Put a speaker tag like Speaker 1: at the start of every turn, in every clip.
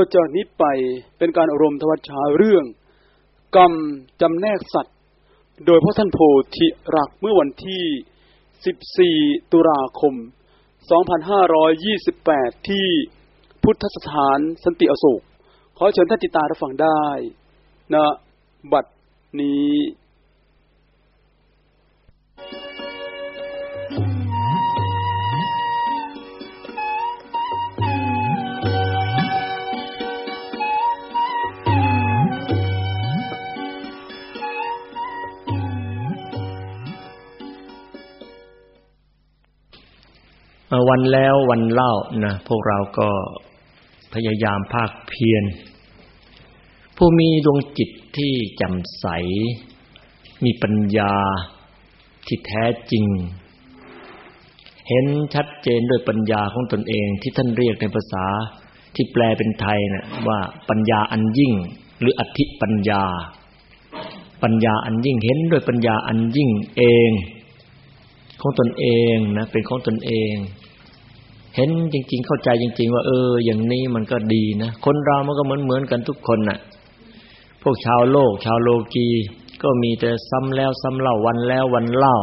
Speaker 1: ต่อจากนี้ไปเป็นการอารมณ์ทวัชชาเรื่อง กรรมจำแนกสัตว์ โดยพระท่านโพธิรักเมื่อวันที่ 14 ตุลาคม 2528 ที่พุทธสถานสันติอโศก ขอเชิญท่านติตารับฟังได้นะบัดนี้
Speaker 2: วันแล้ววันเล่านะพวกเราก็พยายามภาคเพียรผู้มีดวงจิตที่แจ่มใส มีปัญญาที่แท้จริง เห็นชัดเจนด้วยปัญญาของตนเองที่ท่านเรียกในภาษาที่แปลเป็นไทยนะว่าปัญญาอันยิ่ง หรืออธิปัญญา ปัญญาอันยิ่งเห็นด้วยปัญญาอันยิ่งเอง ของตนเองนะเป็นของตนเอง เห็นจริง ๆ เข้าใจจริง ๆ ว่า เออ อย่างนี้มันก็ดีนะคนเรามันก็เหมือนเหมือนกันทุกคนน่ะ พวกชาวโลก ชาวโลกีก็มีแต่ซ้ำแล้วซ้ำเล่าวันแล้ววันเล่า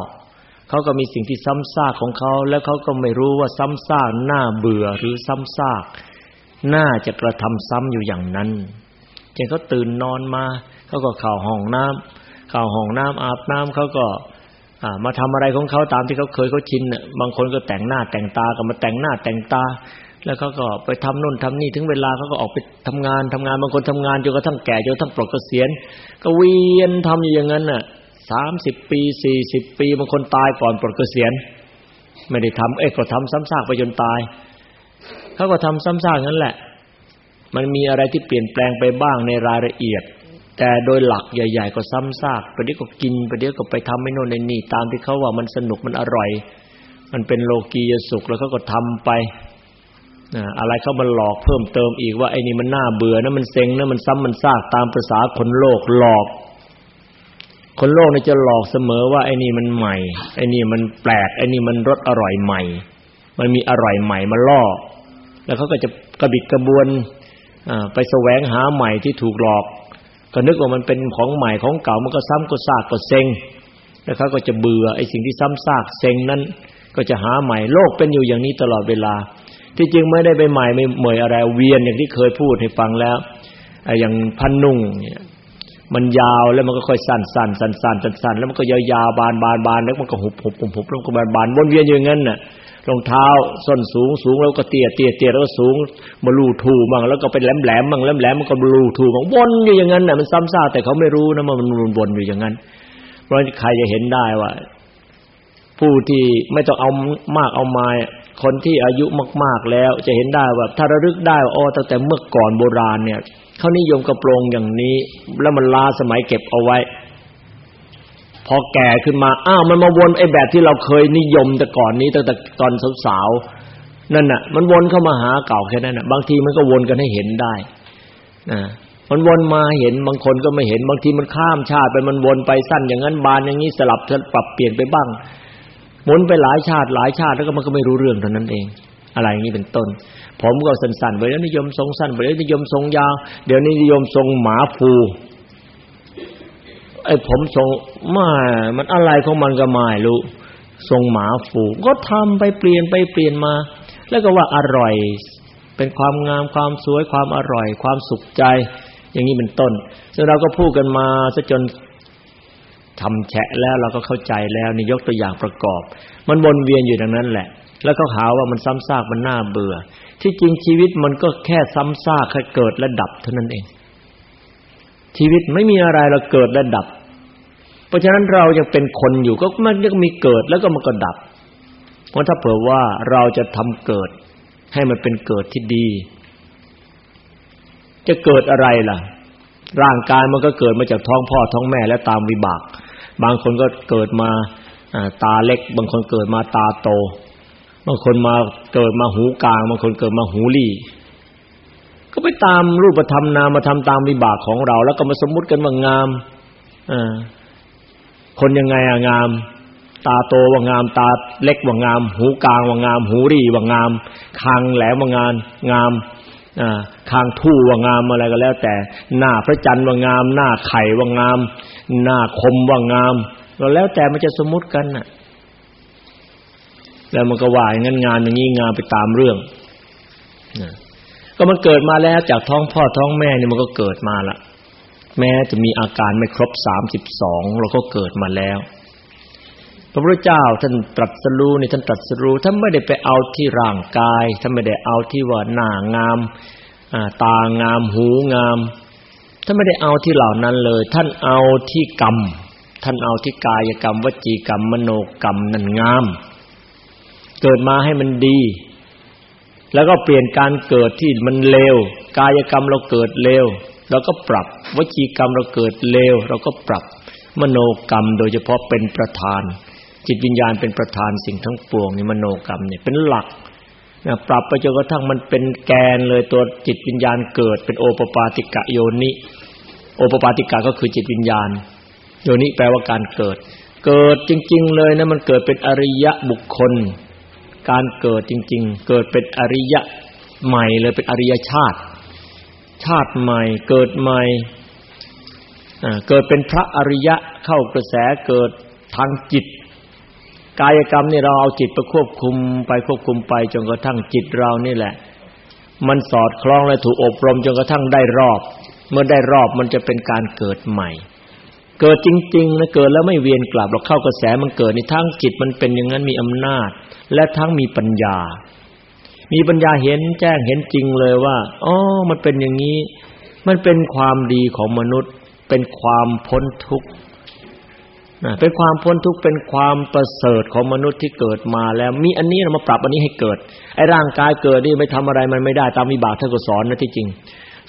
Speaker 2: เขาก็มีสิ่งที่ซ้ำซากของเขาแล้วเขาก็ไม่รู้ว่าซ้ำซากน่าเบื่อหรือซ้ำซากน่าจะกระทำซ้ำอยู่อย่างนั้นเช่นเขาตื่นนอนมาเขาก็เข้าห้องน้ำเข้าห้องน้ำอาบน้ำเขาก็ มาทำอะไรของเขาตามที่เขาเคยเขาชินบางคนก็แต่งหน้าแต่งตาก็มาแต่งหน้าแต่งตา แล้วเขาก็ไปทำนู่นทำนี่ถึงเวลาเขาก็ออกไปทำงานทำงานบางคนทำงานจนกระทั่งแก่จนกระทั่งปลดเกษียณก็เวียนทำอยู่อย่างนั้นน่ะสามสิบปีสี่สิบปีบางคนตายก่อนปลดเกษียณไม่ได้ทำเอ๊ะก็ทำซ้ำซากไปจนตายเขาก็ทำซ้ำซากนั้นแหละ มันมีอะไรที่เปลี่ยนแปลงไปบ้างในรายละเอียด แต่โดยหลักใหญ่ ๆ ก็ซ้ำซากไปเดี๋ยวก็กินไปเดี๋ยวก็ไปทำไม่โน่นในนี่ตามที่เขาว่ามันสนุกมันอร่อย มันเป็นโลกียสุขแล้วเขาก็ทำไปอะไรเขามาหลอกเพิ่มเติมอีกว่าไอ้นี่มันน่าเบื่อนะมันเซ็งนะมันซ้ำมันซากตามภาษาคนโลกหลอก คนโลกเนี่ยจะหลอกเสมอว่าไอ้นี่มันใหม่ ไอ้นี่มันแปลก ไอ้นี่มันรสอร่อยใหม่ มันมีอร่อยใหม่มาล่อ แล้วเขาก็จะกระบิดกระบวนไปแสวงหาใหม่ที่ถูกหลอก ก็นึกว่ามันเป็นของใหม่ของเก่ามันก็ซ้ำก็ซากก็เซ็งแล้วเขาก็จะเบื่อไอ้สิ่งที่ซ้ำซากเซ็งนั้น ก็จะหาใหม่โลกเป็นอยู่อย่างนี้ตลอดเวลา ที่จริงไม่ได้ไปใหม่ไม่เหมยอะไรเวียนอย่างที่เคยพูดให้ฟังแล้วอย่างพันนุ่งเนี่ยมันยาวแล้วมันก็ค่อยสั้นสั้นสั้นสั้นสั้นแล้วมันก็ยาวยาวบานบานบานแล้วมันก็หุบหุบหุบหุบแล้วก็บานบานวนเวียนอยู่อย่างนั้นน่ะ รองเท้าส้นสูงสูงแล้วก็เตี้ยเตี้ยเตี้ยแล้วก็สูงมาลูทูบ้างแล้วก็เป็นแหลมแหลมบ้างแหลมแหลมมันก็ลูทูบ้างวนอยู่อย่างนั้นน่ะมันซ้ำซากแต่เขาไม่รู้นะมันวนอยู่อย่างนั้น เพราะใครจะเห็นได้ว่า ผู้ที่ไม่ต้องเอามากเอามาคนที่อายุมาก ๆแล้ว จะเห็นได้ว่าถ้าระลึกได้ว่าอ๋อตั้งแต่เมื่อก่อนโบราณเนี่ยเขานิยมกระโปรงอย่างนี้ แล้วมันลาสมัยเก็บเอาไว้ พอแก่ขึ้นมาอ้าวมันมาวนไอ้แบบที่เราเคยนิยมแต่ก่อนนี้ตั้งแต่ตอนสาวๆนั่นน่ะ มันวนเข้ามาหาเก่าแค่นั้นน่ะ บางทีมันก็วนกันให้เห็นได้นะมันวนมาเห็นบางคนก็ไม่เห็นบางทีมันข้ามชาติไปมันวนไปสั้นอย่างนั้นบานอย่างนี้สลับปรับเปลี่ยนไปบ้างหมุนไปหลายชาติหลายชาติแล้วก็มันก็ไม่รู้เรื่องเท่านั้นเอง อะไรอย่างนี้เป็นต้น ผมก็สั้นๆไปแล้วนิยมทรงสั้นไปแล้วนิยมทรงยาวเดี๋ยวนี้นิยมทรงหมาฟู ไอ้ผมทรงไม่มันอะไรของมันก็ไม่รู้ทรงหมาฟูก็ทำไปเปลี่ยนไปเปลี่ยนมา แล้วก็ว่าอร่อย เป็นความงามความสวยความอร่อย ความสุขใจ อย่างนี้เป็นต้นซึ่งเราก็พูดกันมาซะจนทำแฉะแล้วเราก็เข้าใจแล้วนี่ยกตัวอย่างประกอบ มันวนเวียนอยู่ดังนั้นแหละ แล้วก็หาว่ามันซ้ำซากมันน่าเบื่อ ที่จริงชีวิตมันก็แค่ซ้ำซากแค่เกิดและดับเท่านั้นเอง ชีวิตไม่มีอะไรเราเกิดและดับ เพราะฉะนั้นเรายังเป็นคนอยู่ก็มันยังมีเกิดแล้วก็มันก็ดับ เพราะถ้าเผื่อว่าเราจะทำเกิด ให้มันเป็นเกิดที่ดี จะเกิดอะไรล่ะ ร่างกายมันก็เกิดมาจากท้องพ่อท้องแม่และตามวิบาก บางคนก็เกิดมาตาเล็ก บางคนเกิดมาตาโต บางคนมาเกิดมาหูกลาง บางคนเกิดมาหูลี่ ก็ไปตามรูปธรรมนามธรรมตามวิบากของเรา แล้วก็มาสมมุติกันว่างามอ่าคนยังไงอะงาม ตาโตว่างาม ตาเล็กว่างาม หูกลางว่างาม หูรีว่างาม คางแหลมว่างามงามอ่าคางทู่ว่างามอะไรก็แล้ว แต่หน้าพระจันทร์ว่างาม หน้าไข่ว่างาม หน้าคมว่างามก็แล้วแต่มันจะสมมุติกันน่ะแล้วมันก็ว่าอย่างนั้นงานอย่างนี้งานไปตามเรื่อง ก็มันเกิดมาแล้วจากท้องพ่อท้องแม่เนี่ยมันก็เกิดมาละแม้จะมีอาการไม่ครบสามสิบสองเราก็เกิดมาแล้ว พระพุทธเจ้าท่านตรัสรู้นี่ท่านตรัสรู้ท่านไม่ได้ไปเอาที่ร่างกายท่านไม่ได้เอาที่ว่าหน้างามตางามหูงามท่านไม่ได้เอาที่เหล่านั้นเลย ท่านเอาที่กรรม ท่านเอาที่กายกรรม วจีกรรม มโนกรรมนั่นงาม เกิดมาให้มันดี แล้วก็เปลี่ยนการเกิดที่มันเลวกายกรรมเราเกิดเลวเราก็ปรับ วจีกรรมเราเกิดเลวเราก็ปรับมโนกรรมโดยเฉพาะเป็นประธาน จิตวิญญาณเป็นประธานสิ่งทั้งปวงนี่มโนกรรมเนี่ยเป็นหลักนะปรับไปจนกระทั่งมันเป็นแกนเลยตัวจิตวิญญาณเกิดเป็นโอปปาติกะโยนิ โอปปาติกะก็คือจิตวิญญาณ โยนิแปลว่าการเกิด เกิดจริง ๆ เลยนะมันเกิดเป็นอริยะบุคคล การเกิดจริง ๆ เกิดเป็นอริยะใหม่เลยเป็นอริยชาติ ชาติใหม่เกิดใหม่เกิดเป็นพระอริยะเข้ากระแสเกิดทางจิต กายกรรมนี่เราเอาจิตไปควบคุมไปควบคุมไปจนกระทั่งจิตเรานี่แหละ มันสอดคล้องและถูกอบรมจนกระทั่งได้รอบ เมื่อได้รอบมันจะเป็นการเกิดใหม่ เกิดจริงๆนะเกิดแล้วไม่เวียนกลับเราเข้ากระแสมันเกิดในทั้งจิตมันเป็นอย่างนั้นมีอำนาจ และทั้งมีปัญญา มีปัญญาเห็นแจ้งเห็นจริงเลยว่าอ๋อมันเป็นอย่างนี้ มันเป็นความดีของมนุษย์ เป็นความพ้นทุกข์เป็นความพ้นทุกข์เป็นความประเสริฐของมนุษย์ที่เกิดมาแล้ว มีอันนี้เรามาปรับอันนี้ให้เกิดไอ้ร่างกายเกิดนี่ไม่ทำอะไรมันไม่ได้ตามวิบากท่านก็สอนนะที่จริง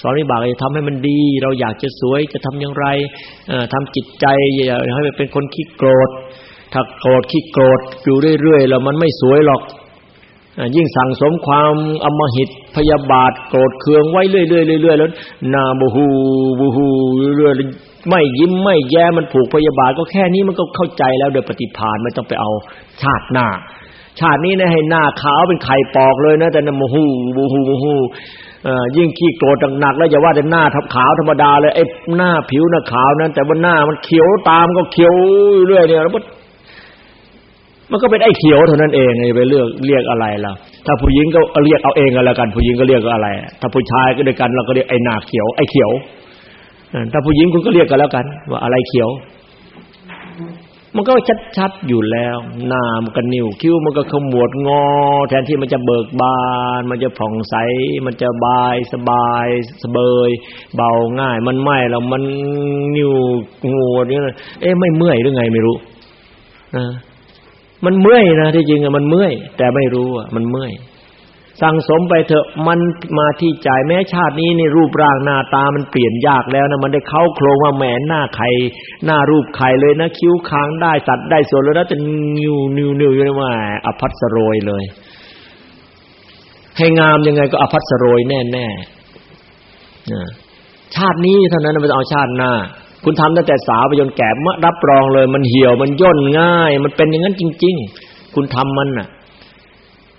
Speaker 2: สอนวิบากจะทำให้มันดี เราอยากจะสวยจะทำอย่างไรทำจิตใจอย่าให้เป็นคนขี้โกรธ ถ้าโกรธขี้โกรธอยู่เรื่อยๆแล้วมันไม่สวยหรอกยิ่งสั่งสมความอมหิตพยาบาทโกรธเคืองไว้เรื่อยๆเรื่อยๆแล้วนาบูฮูบูฮูเรื่อยๆไม่ยิ้มไม่แย้มันผูกพยาบาทก็แค่นี้มันก็เข้าใจแล้วโดยปฏิภาณไม่ต้องไปเอาชาติหน้า ชาตินี้นะให้หน้าขาวเป็นไข่ปอกเลยนะแต่นาบูฮูบูฮูบูฮู ยิ่งขี้โกรธหนักแล้วอย่าว่าแต่หน้าทับขาวธรรมดาเลยไอ้หน้าผิวหน้าขาวนั้น แต่ว่าหน้ามันเขียวตามก็เขียวเรื่อยเนี่ยแล้วมันก็เป็นไอ้เขียวเท่านั้นเองไอ้ไปเลือกเรียกอะไรล่ะ ถ้าผู้หญิงก็เรียกเอาเองก็แล้วกัน ผู้หญิงก็เรียกอะไร ถ้าผู้ชายก็ด้วยกันเราก็เรียกไอ้หน้าเขียวไอ้เขียวถ้าผู้หญิงคุณก็เรียกกันแล้วกัน ว่าอะไรเขียว มันก็ชัดๆอยู่แล้วหน้ามันก็นิ้วคิ้วมันก็ขมวดงอ แทนที่มันจะเบิกบาน มันจะผ่องใส มันจะบายสบายสเบย เบาง่าย มันไม่แล้วมันนิ้วงวดนี่เอ๊ะไม่เมื่อยหรือไงไม่รู้นะมันเมื่อยนะที่จริงอะมันเมื่อย แต่ไม่รู้อะมันเมื่อย สั่งสมไปเถอะมันมาที่ใจแม้ชาตินี้นี่รูปร่างหน้าตามันเปลี่ยนยากแล้วนะมันได้เข้าโครงว่าแหมหน้าไข่หน้ารูปไข่เลยนะ คิ้วค้างได้สัตว์ได้ส่วนแล้วนะแต่นิวนิวนิวอยู่ว่าอภัสโรยเลย ให้งามยังไงก็อภัสโรยแน่แน่ชาตินี้เท่านั้นมันเอาชาติหน้า คุณทำตั้งแต่สาวไปจนแก่เมารับรองเลย มันเหี่ยวมันย่นง่าย มันเป็นอย่างนั้นจริง ๆ คุณทำมันน่ะ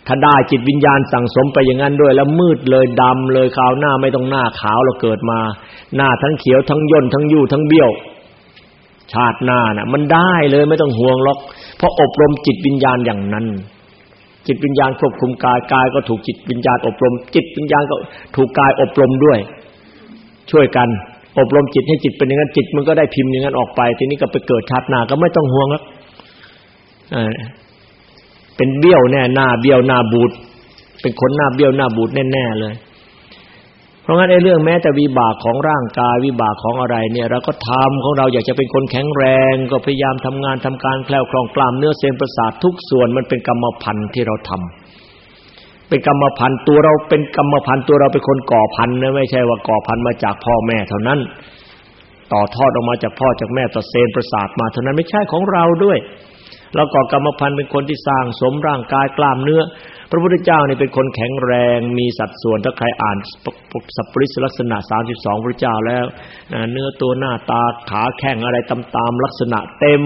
Speaker 2: ถ้าได้จิตวิญญาณสั่งสมไปอย่างนั้นด้วย แล้วมืดเลยดำเลยขาวหน้าไม่ต้องหน้าขาวเราเกิดมา หน้าทั้งเขียวทั้งย่นทั้งยู่ทั้งเบี้ยว ชาติหน้าน่ะ มันได้เลยไม่ต้องห่วงหรอก เพราะอบรมจิตวิญญาณอย่างนั้น จิตวิญญาณควบคุมกายกายก็ถูกจิตวิญญาณอบรม จิตวิญญาณก็ถูกกายอบรมด้วย ช่วยกัน อบรมจิตให้จิตเป็นอย่างนั้นจิตมันก็ได้พิมพ์อย่างนั้นออกไป ทีนี้ก็ไปเกิดชาติหน้าก็ไม่ต้องห่วงแล้ว เป็นเบี้ยวแน่หน้าเบี้ยวหน้าบูดเป็นคนหน้าเบี้ยวหน้าบูดแน่ๆเลย เพราะงั้นไอ้เรื่องแม้แต่วิบากของร่างกายวิบากของอะไรเนี่ยเราก็ทำของเราอยากจะเป็นคนแข็งแรง ก็พยายามทำงานทำการแคล้วคล่องกล้ามเนื้อเส้นประสาททุกส่วนมันเป็นกรรมพันธุ์ที่เราทำเป็นกรรมพันธุ์ตัวเราเป็นกรรมพันธุ์ตัวเราเป็นคนก่อพันธุ์นะไม่ใช่ว่าก่อพันธุ์มาจากพ่อแม่เท่านั้น ต่อทอดออกมาจากพ่อจากแม่ต่อเซนประสาทมาเท่านั้นไม่ใช่ของเราด้วย เราก่อกรรมพันธุ์เป็นคนที่สร้างสมร่างกายกล้ามเนื้อ พระพุทธเจ้านี่เป็นคนแข็งแรงมีสัดส่วนถ้าใครอ่านสัพปริสลักษณะ 32 พระเจ้าแล้วเนื้อตัวหน้าตาขาแข้งอะไรตามๆลักษณะเต็ม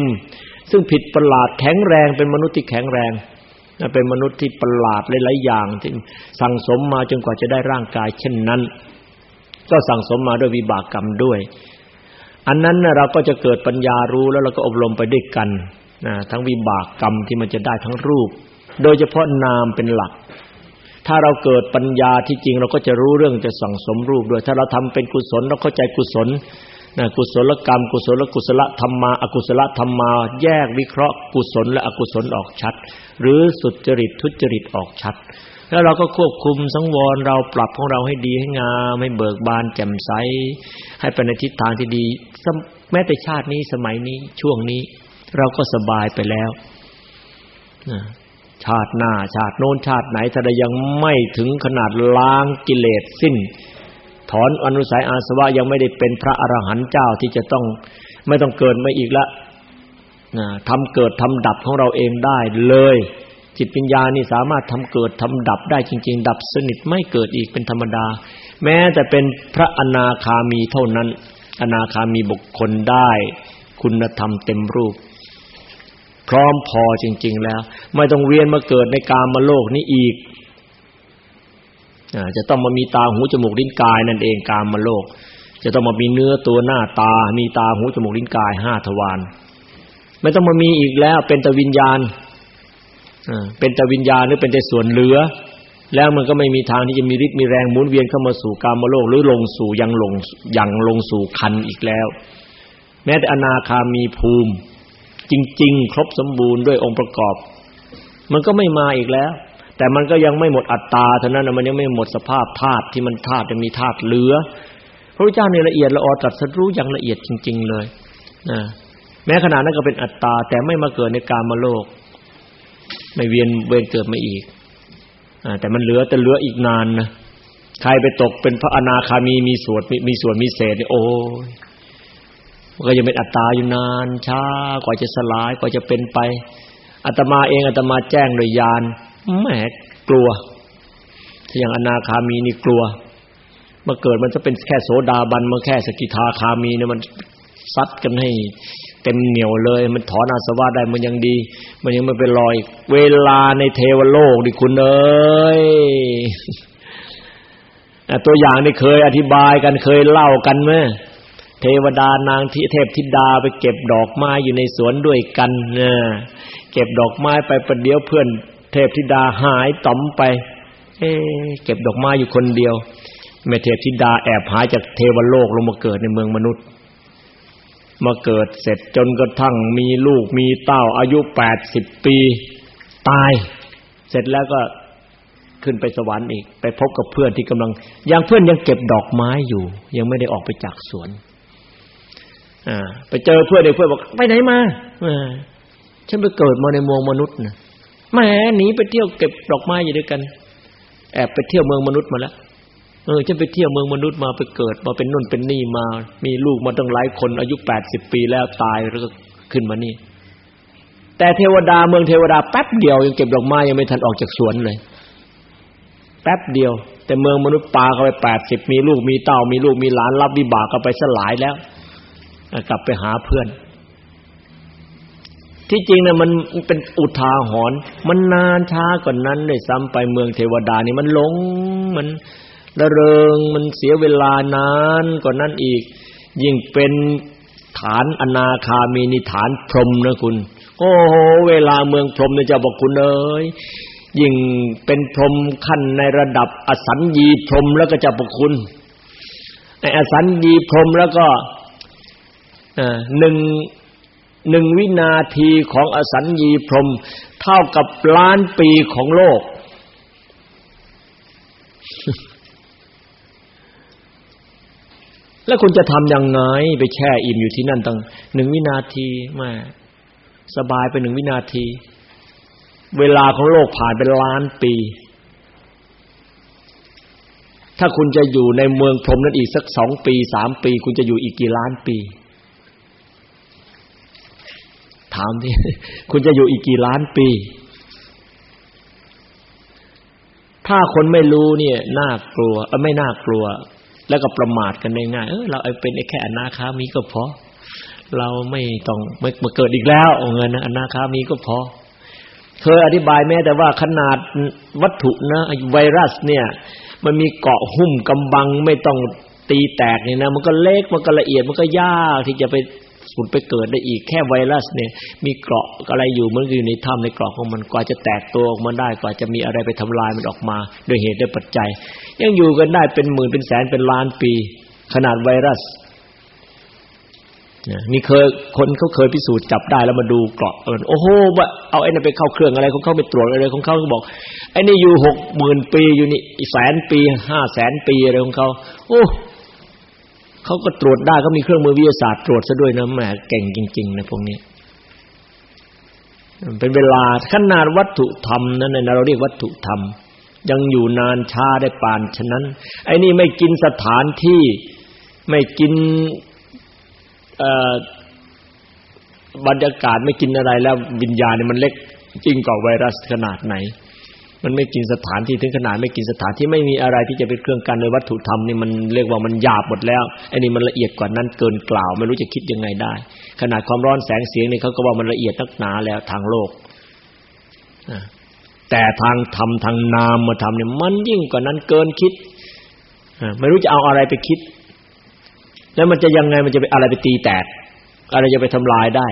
Speaker 2: ซึ่งผิดประหลาดแข็งแรงเป็นมนุษย์ที่แข็งแรงเป็นมนุษย์ที่ประหลาดหลายๆอย่างที่สั่งสมมาจนกว่าจะได้ร่างกาย เช่นนั้น ก็สั่งสมมาด้วยวิบากกรรมด้วย อันนั้นนะเราก็จะเกิดปัญญารู้แล้วเราก็อบรมไปด้วยกัน นะทั้งวิบากกรรมที่มันจะได้ทั้งรูป โดยเฉพาะนามเป็นหลัก ถ้าเราเกิดปัญญาที่จริงเราก็จะรู้เรื่องจะสั่งสมรูปด้วยถ้าเราทำเป็นกุศลเราเข้าใจกุศลนะกุศลกรรม กุศลกุศลธรรมาอกุศลธรรมา แยกวิเคราะห์กุศลและอกุศลออกชัด หรือสุจริตทุจริตออกชัด แล้วเราก็ควบคุมสังวรเราปรับของเราให้ดีให้งามให้เบิกบานแจ่มใสให้ไปในทิศทางที่ดีแม้แต่ชาตินี้สมัยนี้ช่วงนี้ เราก็สบายไปแล้วชาติหน้าชาติโน้นชาติไหนถ้ายังไม่ถึงขนาดล้างกิเลสสิ้น ถอนอนุสัยอาสวะยังไม่ได้เป็นพระอรหันต์เจ้าที่จะต้องไม่ต้องเกิดมาอีกละนะทำเกิดทำดับของเราเองได้เลย จิตปัญญานี่สามารถทำเกิดทำดับได้จริง ๆ ดับสนิทไม่เกิดอีกเป็นธรรมดา แม้แต่เป็นพระอนาคามีเท่านั้น อนาคามีบุคคลได้ คุณธรรมเต็มรูป พร้อมพอจริง ๆ แล้ว ไม่ต้องเวียนมาเกิดในกามโลกนี้อีกจะต้องมามีตาหูจมูกลิ้นกายนั่นเองกามโลก จะต้องมามีเนื้อตัวหน้าตา มีตาหูจมูกลิ้นกายห้าทวารไม่ต้องมามีอีกแล้ว เป็นตวิญญาณเป็นตวิญญาณหรือเป็นแต่ส่วนเหลือ แล้วมันก็ไม่มีทางที่จะมีฤทธิ์มีแรงหมุนเวียนเข้ามาสู่กามโลก หรือลงสู่ยังลงยังลงสู่คันอีกแล้ว แม้แต่อนาคามีภูมิ จริง ๆ ครบสมบูรณ์ด้วยองค์ประกอบ มันก็ไม่มาอีกแล้ว แต่มันก็ยังไม่หมดอัตตาเท่านั้นมันยังไม่หมดสภาพธาตุที่มันธาตุจะมีธาตุเหลือ พระพุทธเจ้าในละเอียดละออตรัสรู้อย่างละเอียดจริง ๆ เลยนะแม้ขนาดนั้นก็เป็นอัตตา แต่ไม่มาเกิดในกามโลก ไม่เวียนเวรเกิดมาอีกอแต่มันเหลือแต่เหลืออีกนานนะใครไปตกเป็นพระอนาคามีมีส่วนมีส่วนมีเศษนี่โอ้ย มันก็ยังเป็นอัตตาอยู่นานช้ากว่าจะสลายกว่าจะเป็นไปอาตมาเองอาตมาแจ้งโดยญาณแหมกลัวถ้าอย่างอนาคามีนี่กลัวมาเกิดมันจะเป็นแค่โสดาบันมาแค่สกิทาคามีเนี่ยมันซัดกันให้เต็มเหนียวเลย มันถอนอาสวะได้มันยังดี มันยังไม่เป็นรอย เวลาในเทวโลกดิคุณเอ้ยตัวอย่างนี่เคยอธิบายกันเคยเล่ากันไหม เทวดานางที่เทพธิดาไปเก็บดอกไม้อยู่ในสวนด้วยกันเนี่ยเก็บดอกไม้ไปประเดี๋ยวเพื่อน เทพธิดาหายต่อมไปเอ๊เก็บดอกไม้อยู่คนเดียวแม่เทพธิดาแอบหายจากเทวโลกลงมาเกิดในเมืองมนุษย์ มาเกิดเสร็จจนกระทั่งมีลูกมีเต้าอายุแปดสิบปี ตาย เสร็จแล้วก็ขึ้นไปสวรรค์อีก ไปพบกับเพื่อนที่กำลังยังเพื่อนยังเก็บดอกไม้อยู่ ยังไม่ได้ออกไปจากสวน อ่าไปเจอเพื่อนเพื่อนบอกไปไหนมาฉันไปเกิดมาในเมืองมนุษย์นะแหมหนีไปเที่ยวเก็บดอกไม้อยู่ด้วยกัน แอบไปเที่ยวเมืองมนุษย์มาแล้วเออฉันไปเที่ยวเมืองมนุษย์มาไปเกิดมาเป็นนุ่นเป็นนี่มา มีลูกมาตั้งหลายคน อายุแปดสิบปีแล้วตายแล้วก็ขึ้นมานี่ แต่เทวดาเมืองเทวดาแป๊บเดียวยังเก็บดอกไม้ยังไม่ทันออกจากสวนเลยแป๊บเดียว แต่เมืองมนุษย์ปาเข้าไปแปดสิบมีลูกมีเต้ามีลูกมีหลานรับวิบากกันไปสลายแล้ว กลับไปหาเพื่อน ที่จริงเนี่ยมันเป็นอุทาหรณ์มันนานช้ากว่านนั้นด้วยซ้ำไปเมืองเทวดานี่มันหลงมันระเริงมันเสียเวลานานกว่านั้นอีก ยิ่งเป็นฐานอนาคามีนิฐานพรหมนะคุณ โอ้โหเวลาเมืองพรหมเนี่ยจะบอกคุณเอ้ยยิ่งเป็นพรหมขั้นในระดับอสัญญีพรหมแล้วก็จะบอกคุณในอสัญญีพรหมแล้วก็ หนึ่งหนึ่งวินาทีของอสัญญีพรม เท่ากับล้านปีของโลก แล้วคุณจะทำยังไงไปแช่อิ่มอยู่ที่นั่นตั้งหนึ่งวินาทีมาสบายไปหนึ่งวินาที เวลาของโลกผ่านเป็นล้านปี ถ้าคุณจะอยู่ในเมืองพรมนั้นอีกสักสองปีสามปี คุณจะอยู่อีกกี่ล้านปี ถามที่คุณจะอยู่อีกกี่ล้านปี ถ้าคนไม่รู้เนี่ยน่ากลัวเออไม่น่ากลัว แล้วก็ประมาทกันง่ายๆเออเราเป็นแค่อนาคามีก็พอเราไม่ต้องไม่มาเกิดอีกแล้วเงินอนาคามีก็พอเคยอธิบายแม้แต่ว่าขนาดวัตถุนะไวรัสเนี่ย มันมีเกาะหุ้มกำบังไม่ต้องตีแตกนี่นะ มันก็เล็กมันก็ละเอียดมันก็ยากที่จะไป ฝุ่นไปเกิดได้อีกแค่ไวรัสเนี่ย มีเกราะอะไรอยู่มันอยู่ในถ้ำในเกราะของมันกว่าจะแตกตัวออกมาได้กว่าจะมีอะไรไปทำลายมันออกมา โดยเหตุด้วยปัจจัย ยังอยู่กันได้เป็นหมื่นเป็นแสนเป็นล้านปี ขนาดไวรัสนี่เคยคนเขาเคยพิสูจน์จับได้แล้วมาดูเกราะโอ้โหว่าเอาไอ้นั่นไปเข้าเครื่องอะไรของเขาไปตรวจอะไรของเขาเขาบอกไอ้นี่อยู่หกหมื่นปีอยู่นี่แสนปีห้าแสนปีอะไรของเขาโอ้ เขาก็ตรวจได้เขามีเครื่องมือวิทยาศาสตร์ตรวจซะด้วยนะแหมเก่งจริงๆนะพวกนี้เป็นเวลาขนาดวัตถุธรรมนั้นนะเราเรียกวัตถุธรรม ยังอยู่นานช้าได้ปานฉะนั้น ไอ้นี่ไม่กินสถานที่ไม่กินบรรยากาศไม่กินอะไรแล้ววิญญาณเนี่ยมันเล็กจริงกว่าไวรัสขนาดไหน มันไม่กินสถานที่ถึงขนาดไม่กินสถานที่ไม่มีอะไรที่จะเป็นเครื่องกันในวัตถุธรรมนี่มันเรียกว่ามันหยาบหมดแล้วไอ้นี่มันละเอียดกว่านั้นเกินกล่าว ไม่รู้จะคิดยังไงได้ ขนาดความร้อนแสงเสียงนี่เขาก็ว่ามันละเอียดนักหนาแล้วทางโลกแต่ทางธรรมทางนามมาทำเนี่ยมันยิ่งกว่านั้นเกินคิดไม่รู้จะเอาอะไรไปคิด แล้วมันจะยังไงมันจะไปอะไรไปตีแตก อะไรจะไปทำลายได้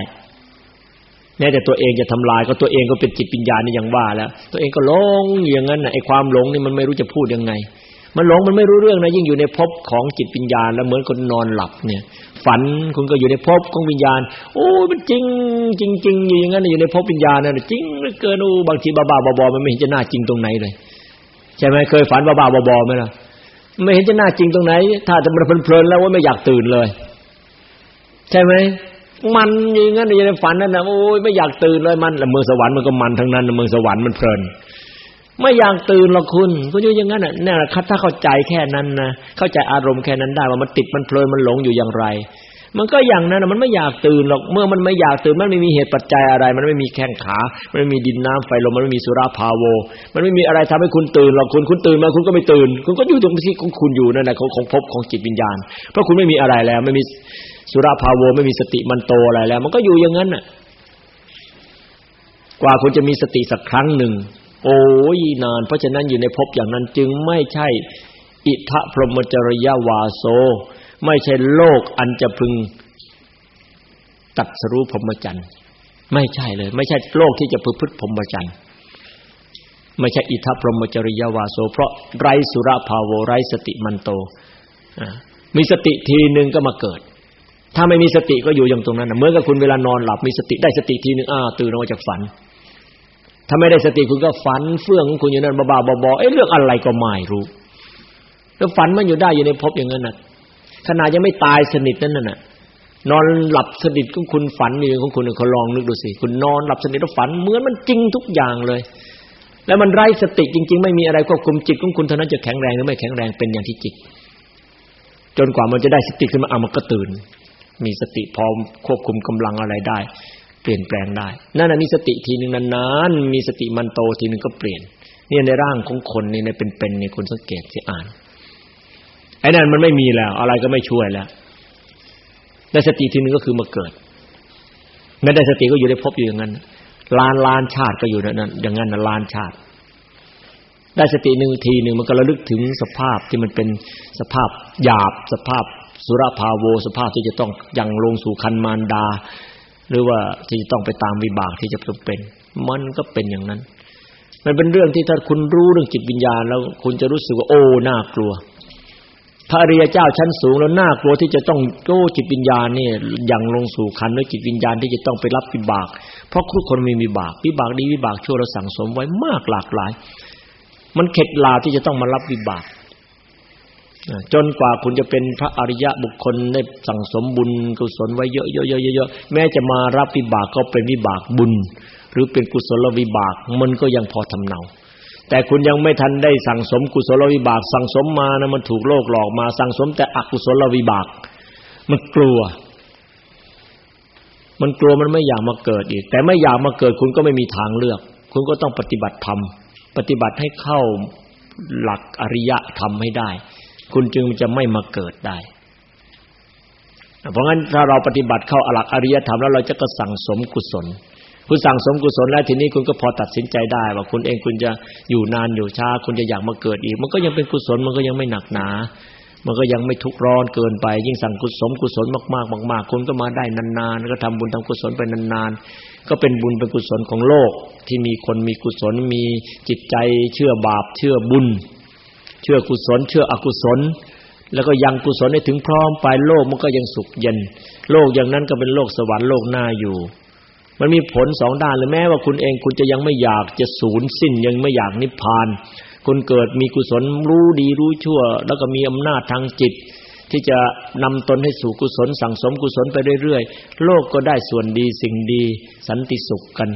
Speaker 2: แม้แต่ตัวเองจะทำลายก็ตัวเองก็เป็นจิตปัญญานี่อย่างว่าแล้ว ตัวเองก็หลงอย่างนั้นน่ะไอ้ความหลงนี่มันไม่รู้จะพูดยังไง มันหลงมันไม่รู้เรื่องนะยิ่งอยู่ในภพของจิตปัญญาแล้วเหมือนคนนอนหลับเนี่ย ฝันคุณก็อยู่ในภพของวิญญาณ โอ้มันจริงจริงจริงอยู่อย่างนั้นอยู่ในภพวิญญาณนั่นจริงเหลือเกินโอ้บางทีบ้าๆบอๆมันไม่เห็นจะน่าจริงตรงไหนเลยใช่ไหมเคยฝันบ้าๆบอๆไหมล่ะไม่เห็นจะน่าจริงตรงไหน ถ้าจะมันเพลินๆแล้วว่าไม่อยากตื่นเลย ใช่ไหม มันอย่างนั้นอยู่ในฝันนั่นนะโอ้ยไม่อยากตื่นเลยมันเมืองสวรรค์มันก็มันทั้งนั้นเมืองสวรรค์มันเพลินไม่อยากตื่นหรอกคุณก็อยู่อย่างนั้นน่ะเนี่ยถ้าเข้าใจแค่นั้นนะเข้าใจอารมณ์แค่นั้นได้ว่ามันติดมันเพลินมันหลงอยู่อย่างไร มันก็อย่างนั้นมันไม่อยากตื่นหรอกเมื่อมันไม่อยากตื่นมันไม่มีเหตุปัจจัยอะไร มันไม่มีแข้งขา มันไม่มีดินน้ำไฟลมมันไม่มีสุราภาโว มันไม่มีอะไรทำให้คุณตื่นหรอกคุณคุณตื่นมาคุณก็ไม่ตื่น คุณก็อยู่ตรงที่ของคุณอยู่นั่นแหละของของภพของจิตวิญญาณ เพราะคุณไม่มีอะไรแล้วไม่มี สุราภาโวไม่มีสติมันโตอะไรแล้ว มันก็อยู่อย่างนั้นน่ะ กว่าคุณจะมีสติสักครั้งหนึ่ง โอ้ยนาน เพราะฉะนั้นอยู่ในภพอย่างนั้นจึงไม่ใช่ อิทะพรหมจริยวาโซไม่ใช่โลกอันจะพึง ตัดสรู้พรหมจรรย์ไม่ใช่เลย ไม่ใช่โลกที่จะพึงพึ่พรหมจรรย์ไม่ใช่อิทะพรหมจริยวาโซเพราะไรสุราภาโวไรสติมันโตมีสติทีหนึ่งก็มาเกิด ถ้าไม่มีสติก็อยู่อย่างตรงนั้นนะเหมือนกับคุณเวลานอนหลับมีสติได้สติทีหนึ่งอ้าตื่นออกจากฝัน ถ้าไม่ได้สติคุณก็ฝันเฟื่องคุณอยู่นั่นบ้าๆบอๆเอ้เรื่องอะไรก็ไม่รู้ แล้วฝันมันอยู่ได้อยู่ในภพอย่างนั้นน่ะขนาดยังไม่ตายสนิทนั่นน่ะนอนหลับสนิทของคุณฝันมีของคุณเขาลองนึกดูสิคุณนอนหลับสนิทแล้วฝันเหมือนมันจริงทุกอย่างเลย แล้วมันไร้สติจริง ๆ ไม่มีอะไรควบคุมจิตของคุณเท่านั้นจะแข็งแรงหรือไม่แข็งแรงเป็นอย่างที่จิต จนกว่ามันจะได้สติขึ้นมาอะมันก็ตื่น มีสติพร้อมควบคุมกำลังอะไรได้ เปลี่ยนแปลงได้ นั่นน่ะมีสติทีหนึ่งนานๆมีสติมันโตทีหนึ่งก็เปลี่ยน เนี่ยในร่างของคนนี่ในเป็นๆเนี่ยคนสังเกตสิอ่านไอ้นั่นมันไม่มีแล้ว อะไรก็ไม่ช่วยแล้วได้สติทีหนึ่งก็คือมาเกิดไม่ได้สติก็อยู่ในภพอยู่อย่างนั้นล้านล้านชาติก็อยู่นั้นอย่างนั้นนะล้านชาติ ได้สติหนึ่งทีหนึ่งมันก็ระลึกถึงสภาพที่มันเป็นสภาพหยาบสภาพ สุรภาโวสภาพที่จะต้องยังลงสู่คันมารดา หรือว่าที่จะต้องไปตามวิบากที่จะเป็น มันก็เป็นอย่างนั้น มันเป็นเรื่องที่ถ้าคุณรู้เรื่องจิตวิญญาณ แล้วคุณจะรู้สึกว่าโอ้น่ากลัว พระอริยเจ้าชั้นสูงแล้วน่ากลัวที่จะต้องโอ้จิตวิญญาณนี่ยังลงสู่คันด้วยจิตวิญญาณที่จะต้องไปรับวิบาก เพราะทุกคนมีวิบากวิบากดีวิบากชั่วเราสั่งสมไว้มากหลากหลาย มันเข็ดลาที่จะต้องมารับวิบาก จนกว่าคุณจะเป็นพระอริยะบุคคลได้สั่งสมบุญกุศลไว้เยอะๆๆๆแม้จะมารับวิบากก็เป็นวิบากบุญ หรือเป็นกุศลวิบากมันก็ยังพอทำเนาแต่คุณยังไม่ทันได้สั่งสมกุศลวิบาก สั่งสมมานะมันถูกโลกหลอกมา สั่งสมแต่อกุศลวิบาก มันกลัว มันกลัวมันไม่อยากมาเกิดอีก แต่ไม่อยากมาเกิดคุณก็ไม่มีทางเลือก คุณก็ต้องปฏิบัติธรรม ปฏิบัติให้เข้าหลักอริยธรรมให้ได้ คุณจึงจะไม่มาเกิดได้ เพราะงั้นถ้าเราปฏิบัติเข้าอลักอริยธรรมแล้วเราจะก็สั่งสมกุศล คุณสั่งสมกุศลแล้วทีนี้คุณก็พอตัดสินใจได้ ว่าคุณเองคุณจะอยู่นานอยู่ช้า คุณจะอยากมาเกิดอีก มันก็ยังเป็นกุศลมันก็ยังไม่หนักหนามันก็ยังไม่ทุกร้อนเกินไป ยิ่งสั่งกุศลกุศลมากๆมากๆคุณก็มาได้นานๆก็ทำบุญทำกุศลไปนานๆก็เป็นบุญเป็นกุศลของโลกที่มีคนมีกุศลมีจิตใจเชื่อบาปเชื่อบุญ เชื่อกุศล เชื่ออกุศล แล้วก็ยังกุศลให้ถึงพร้อมไปโลกมันก็ยังสุขเย็น โลกอย่างนั้นก็เป็นโลกสวรรค์โลกหน้าอยู่ มันมีผลสองด้านเลยแม้ว่าคุณเองคุณจะยังไม่อยากจะสูญสิ้นยังไม่อยากนิพพาน คุณเกิดมีกุศลรู้ดีรู้ชั่ว แล้วก็มีอำนาจทางจิตที่จะนำตนให้สู่กุศลสั่งสมกุศลไปเรื่อยๆ โลกก็ได้ส่วนดีสิ่งดีสันติสุขกัน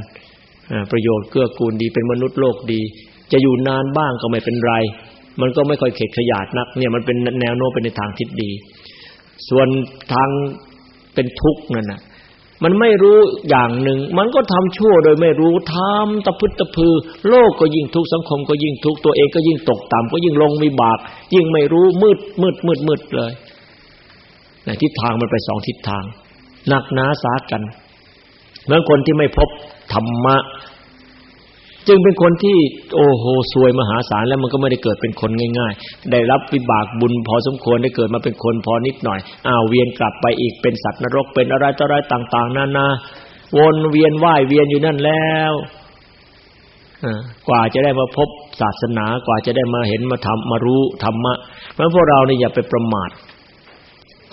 Speaker 2: ประโยชน์เกื้อกูลดีเป็นมนุษย์โลกดี จะอยู่นานบ้างก็ไม่เป็นไร มันก็ไม่ค่อยเข็ดขยาดนักเนี่ยมันเป็นแนวโน้มเป็นในทางทิศดี ส่วนทางเป็นทุกข์นั่นน่ะมันไม่รู้อย่างหนึ่ง มันก็ทำชั่วโดยไม่รู้ทำตะพึดตะพือ โลกก็ยิ่งทุกข์สังคมก็ยิ่งทุกข์ตัวเองก็ยิ่งตกต่ำก็ยิ่งลงมีบากยิ่งไม่รู้มืดมืดมืดมืดเลยในทิศทางมันไปสองทิศทางหนักหนาสากันเหมือนคนที่ไม่พบธรรมะ จึงเป็นคนที่โอ้โหซวยมหาศาลแล้วมันก็ไม่ได้เกิดเป็นคนง่าย ๆ ได้รับวิบากบุญพอสมควรได้เกิดมาเป็นคนพอนิดหน่อยอ้าวเวียนกลับไปอีกเป็นสัตว์นรกเป็นอะไรต่ออะไรต่าง ๆนานาวนเวียนว่ายเวียนอยู่นั่นแล้วกว่าจะได้มาพบศาสนากว่าจะได้มาเห็นมาทำมารู้ธรรมะเพราะพวกเราเนี่ยอย่าไปประมาท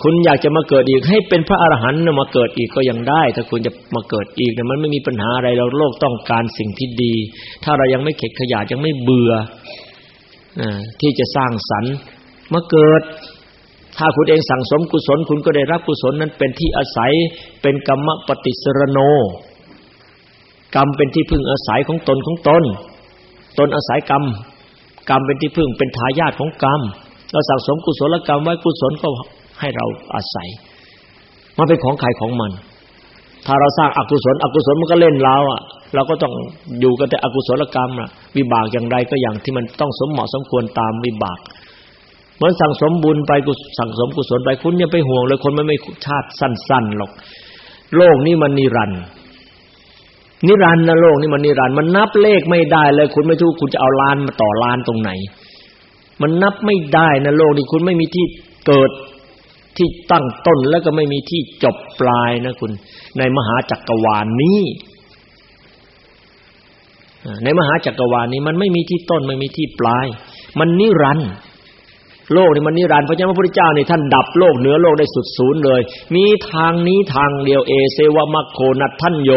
Speaker 2: คุณอยากจะมาเกิดอีก ให้เป็นพระอรหันต์มาเกิดอีกก็ยังได้ ถ้าคุณจะมาเกิดอีกเนี่ยมันไม่มีปัญหาอะไรเราโลกต้องการสิ่งที่ดี ถ้าเรายังไม่เข็ดขยาดยังไม่เบื่อที่จะสร้างสรรค์มาเกิด ถ้าคุณเองสั่งสมกุศล คุณก็ได้รับกุศลนั้นเป็นที่อาศัยเป็นกรรมปฏิสรโน กรรมเป็นที่พึ่งอาศัยของตนของตน ตนอาศัยกรรม กรรมเป็นที่พึ่งเป็นทายาทของกรรมเราสั่งสมกุศลกรรมไว้กุศลก็ ให้เราอาศัย มันเป็นของใครของมัน ถ้าเราสร้างอกุศลอกุศลมันก็เล่นเราอะ เราก็ต้องอยู่กันแต่อกุศลกรรมอะวิบากอย่างใดก็อย่างที่มันต้องสมเหมาะสมควรตามวิบากเหมือนสั่งสมบุญไปสั่งสมกุศลไปคุณอย่าไปห่วงเลยคนมันไม่ชาติสั้นๆหรอกโลกนี้มันนิรันดร์นิรันดร์นะโลกนี้มันนิรันดร์มันนับเลขไม่ได้เลย คุณไม่รู้คุณจะเอาล้านมาต่อล้านตรงไหน มันนับไม่ได้นะโลกนี้คุณไม่มีที่เกิด ที่ตั้งต้นแล้วก็ไม่มีที่จบปลายนะคุณ ในมหาจักรวาลนี้ ในมหาจักรวาลนี้มันไม่มีที่ต้นไม่มีที่ปลาย มันนิรันดร์โลกนี่มันนิรันดร์เพราะฉะนั้นพระพุทธเจ้านี่ท่านดับโลกเหนือโลกได้สุดศูนย์เลย มีทางนี้ทางเดียวเอเสวะมัคโคนัตถัญโญ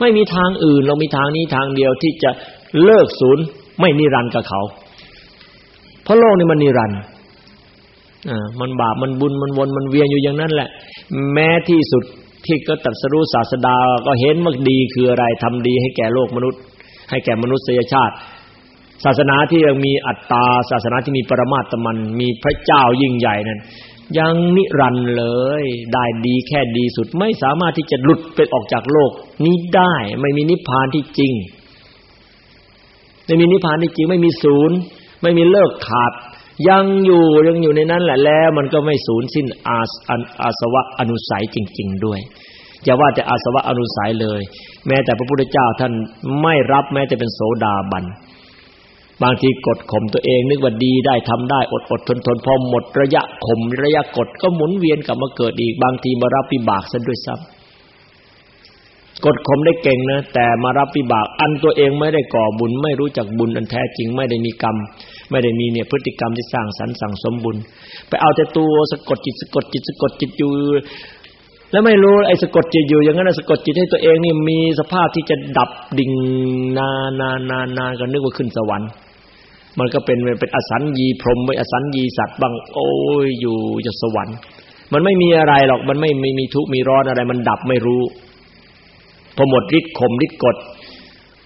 Speaker 2: ไม่มีทางอื่นเรามีทางนี้ทางเดียวที่จะเลิกศูนย์ไม่นิรันดร์กับเขา เพราะโลกนี่มันนิรันดร์ มันบาปมันบุญมันวนมันเวียนอยู่อย่างนั้นแหละ แม้ที่สุดที่ก็ตรัสรู้ศาสดา ก็เห็นว่าดีคืออะไรทำดีให้แก่โลกมนุษย์ ให้แก่มนุษยชาติ ศาสนาที่ยังมีอัตตาศาสนาที่มีปรมาตมัน มีพระเจ้ายิ่งใหญ่นั้นยังนิรันดร์เลย ได้ดีแค่ดีสุดไม่สามารถที่จะหลุดไปออกจากโลก นี้ได้ไม่มีนิพพานที่จริง ไม่มีนิพพานที่จริง ไม่มีศูนย์ ไม่มีเลิกขาด ยังอยู่ยังอยู่ในนั้นแหละแล้วมันก็ไม่สูญสิ้นอาอาสวะอนุสัยจริง ๆ ด้วยอย่าว่าแต่อาสวะอนุสัยเลย แม้แต่พระพุทธเจ้าท่านไม่รับแม้แต่เป็นโสดาบันบางทีกดข่มตัวเองนึกว่าดีได้ทำได้อดอดทนทนพอหมดระยะข่มระยะกดก็หมุนเวียนกลับมาเกิดอีก บางทีมารับวิบากซะด้วยซ้ำกดข่มได้เก่งนะแต่มารับวิบาก อันตัวเองไม่ได้ก่อบุญไม่รู้จักบุญอันแท้จริงไม่ได้มีกรรม ไม่ได้มีเนี่ยพฤติกรรมที่สร้างสรรค์สั่งสมบุญ ไปเอาแต่ตัวสะกดจิตสะกดจิตสะกดจิตอยู่แล้วไม่รู้ไอ้สะกดจิตอยู่อย่างนั้นสะกดจิตให้ตัวเองนี่มีสภาพที่จะดับดิ่งนานานานานก็นึกว่าขึ้นสวรรค์ มันก็เป็นเป็นอสัญญีพรหมไปอสัญญีสัตว์บางโอ้ยอยู่จะสวรรค์ มันไม่มีอะไรหรอกมันไม่ไม่มีทุกข์มีร้อนอะไร มันดับไม่รู้พอหมดฤทธิ์ข่มฤทธิ์กด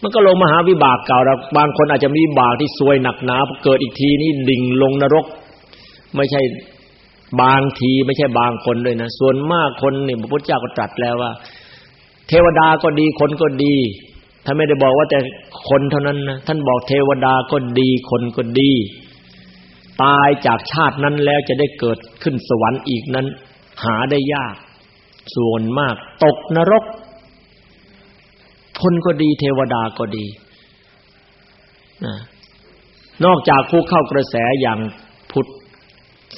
Speaker 2: มันก็ลงมหาวิบากเก่าแล้วบางคนอาจจะมีบากที่ซวยหนักหนาเกิดอีกทีนี่ดิ่งลงนรก ไม่ใช่บางทีไม่ใช่บางคนเลยนะ ส่วนมากคนนี่พระพุทธเจ้าก็ตรัสแล้วว่า เทวดาก็ดีคนก็ดีท่านไม่ได้บอกว่าแต่คนเท่านั้นนะท่านบอกเทวดาก็ดีคนก็ดี ตายจากชาตินั้นแล้วจะได้เกิดขึ้นสวรรค์อีกนั้น หาได้ยาก ส่วนมาก ตกนรก คนก็ดีเทวดาก็ดีนะนอกจากผู้เข้ากระแสอย่างพุทธ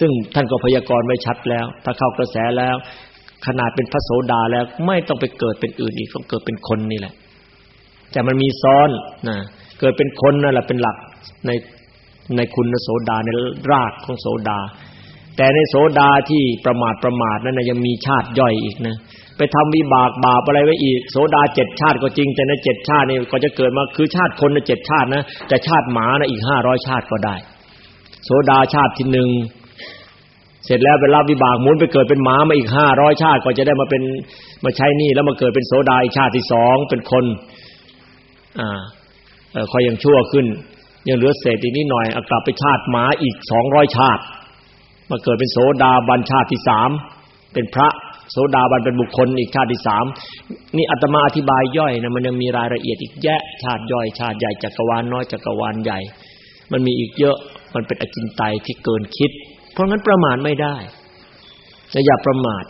Speaker 2: ซึ่งท่านก็พยากรณ์ไว้ชัดแล้ว ถ้าเข้ากระแสแล้ว ขนาดเป็นพระโสดาแล้วไม่ต้องไปเกิดเป็นอื่นอีกต้องเกิดเป็นคนนี่แหละ แต่มันมีซ้อนนะเกิดเป็นคนนั่นแหละเป็นหลักในในคุณโสดาในรากของโสดา แต่ในโสดาที่ประมาทประมาทนั้นนะยังมีชาติย่อยอีกนะ ทำวิบากบาปอะไรไว้อีก โสดาเจ็ดชาติก็จริง แต่ในเจ็ดชาตินี่ก็จะเกิดมาคือชาติคนในเจ็ดชาตินะแต่ชาติหมานะอีกห้าร้อยชาติก็ได้ โสดาชาติที่หนึ่งเสร็จแล้วไปรับวิบากหมุนไปเกิดเป็นหมามาอีกห้าร้อยชาติก็จะได้มาเป็นมาใช้นี่แล้วมาเกิดเป็นโสดาอีกชาติที่สองเป็นคน อ่าเออคอยยังชั่วขึ้น ยังเหลือเศษอีกนิดหน่อยกลับไปชาติหมาอีกสองร้อยชาติ มาเกิดเป็นโสดาบันชาติที่สามเป็นพระ โสดาบันเป็นบุคคลอีกชาติที่สามนี่อาตมาอธิบายย่อยนะมันยังมีรายละเอียดอีกแยะชาติย่อยชาติใหญ่จักรวาลน้อยจักรวาลใหญ่ มันมีอีกเยอะมันเป็นอจินไตยที่เกินคิด เพราะงั้นประมาทไม่ได้อย่าประมาท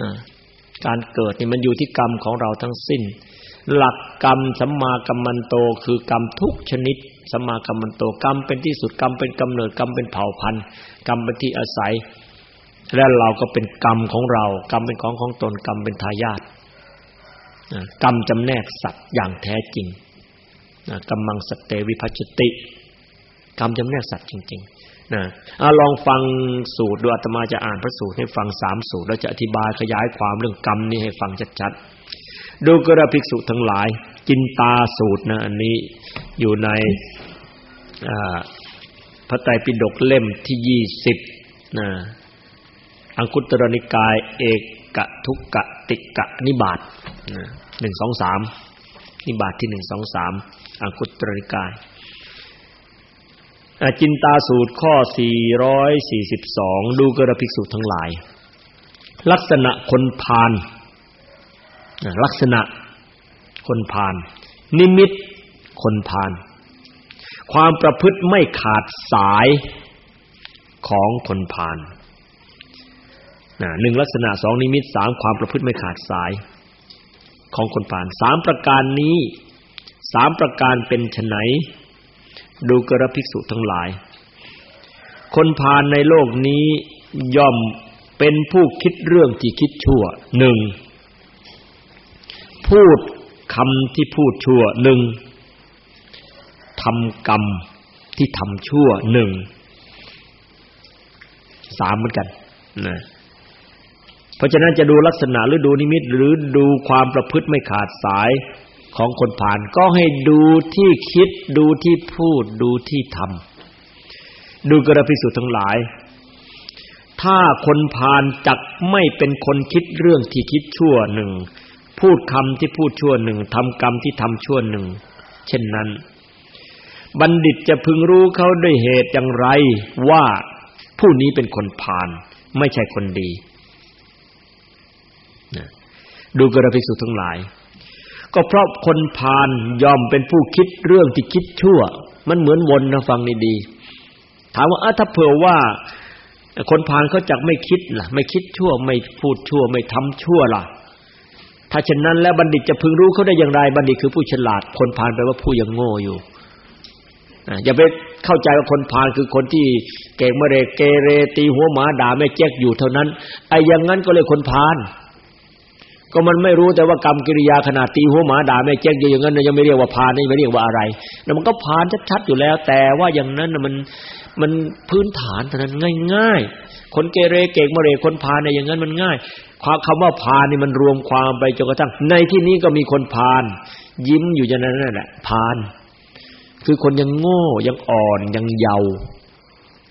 Speaker 2: นะการเกิดนี่มันอยู่ที่กรรมของเราทั้งสิ้น หลักกรรมสัมมากัมมันโตคือกรรมทุกชนิดสัมมากัมมันโตกรรมเป็นที่สุดกรรมเป็นกำเนิดกรรมเป็นเผ่าพันธุ์กรรมเป็นที่อาศัย และเราก็เป็นกรรมของเรา กรรมเป็นของของตนกรรมเป็นทายาทกรรมจำแนกสัตว์อย่างแท้จริงกำมังสเตวิพัชติ กรรมจำแนกสัตว์จริงๆนะลองฟังสูตรดูอาตมาจะอ่านพระสูตรให้ฟังสามสูตร แล้วจะอธิบายขยายความเรื่องกรรมนี้ให้ฟังชัดๆดูกระภิกษุทั้งหลาย จินตาสูตรนะอันนี้อยู่ในพระไตรปิฎกเล่มที่ยี่สิบนะ อังคุตรนิกาย เอกกทุกกะติกะนิบาตหนึ่งสองสามนิบาตที่หนึ่งสองสามอังคุตรนิกายอจินตาสูตรข้อสี่ร้อยสี่สิบสองดูกระภิกษุทั้งหลาย ลักษณะคนพานลักษณะคนพานนิมิตคนพานความประพฤติไม่ขาดสายของคนพาน หนึ่งลักษณะสองนิมิตสามความประพฤติไม่ขาดสายของคนผ่านสามประการนี้สามประการเป็นไฉนดูกระภิกษุทั้งหลาย คนผ่านในโลกนี้ย่อมเป็นผู้คิดเรื่องที่คิดชั่วหนึ่งพูดคำที่พูดชั่วหนึ่งทำกรรมที่ทำชั่วหนึ่งสามเหมือนกันนะ เพราะฉะนั้นจะดูลักษณะหรือดูนิมิตหรือดูความประพฤติไม่ขาดสายของคนผ่านก็ให้ดูที่คิด ดูที่พูด ดูที่ทำดูกระพิสุทั้งหลาย ถ้าคนผ่านจักไม่เป็นคนคิดเรื่องที่คิดชั่วหนึ่งพูดคำที่พูดชั่วหนึ่งทำกรรมที่ทำชั่วหนึ่งเช่นนั้น บัณฑิตจะพึงรู้เขาด้วยเหตุอย่างไรว่าผู้นี้เป็นคนผ่าน ไม่ใช่คนดี ดูกระภิกษุทั้งหลาย ก็เพราะคนพาลยอมเป็นผู้คิดเรื่องที่คิดชั่ว มันเหมือนวนนะฟังดีๆถามว่าถ้าเผื่อว่าคนพาลเขาจักไม่คิดล่ะ ไม่คิดชั่ว ไม่พูดชั่ว ไม่ทำชั่วล่ะ ถ้าเช่นนั้นแล้วบัณฑิตจะพึงรู้เขาได้อย่างไร บัณฑิตคือผู้ฉลาด คนพาลแปลว่าผู้ยังโง่อยู่อย่าไปเข้าใจว่าคนพาลคือคนที่เก่งมะเรเกเรตีหัวหมาด่าแม่แจ๊กอยู่เท่านั้นไอ้อย่างนั้นก็เลยคนพาล ก็มันไม่รู้แต่ว่ากรรมกิริยาขนาดตีหัวหมาด่าแม่แจ๊กอย่างนั้นยังไม่เรียกว่าพานนี่ไม่เรียกว่าอะไรแล้วมันก็พานชัดๆอยู่แล้ว แต่ว่าอย่างนั้นมันมันพื้นฐานเท่านั้นง่าย ๆ คนเกเรเก่งมะเรคนพานในอย่างนั้นมันง่ายความคำว่าพานนี่มันรวมความไปจนกระทั่งในที่นี้ก็มีคนพาน ยิ้มอยู่อย่างนั้นนั่นแหละพาน คือคนยังโง่ยังอ่อนยังเยาว์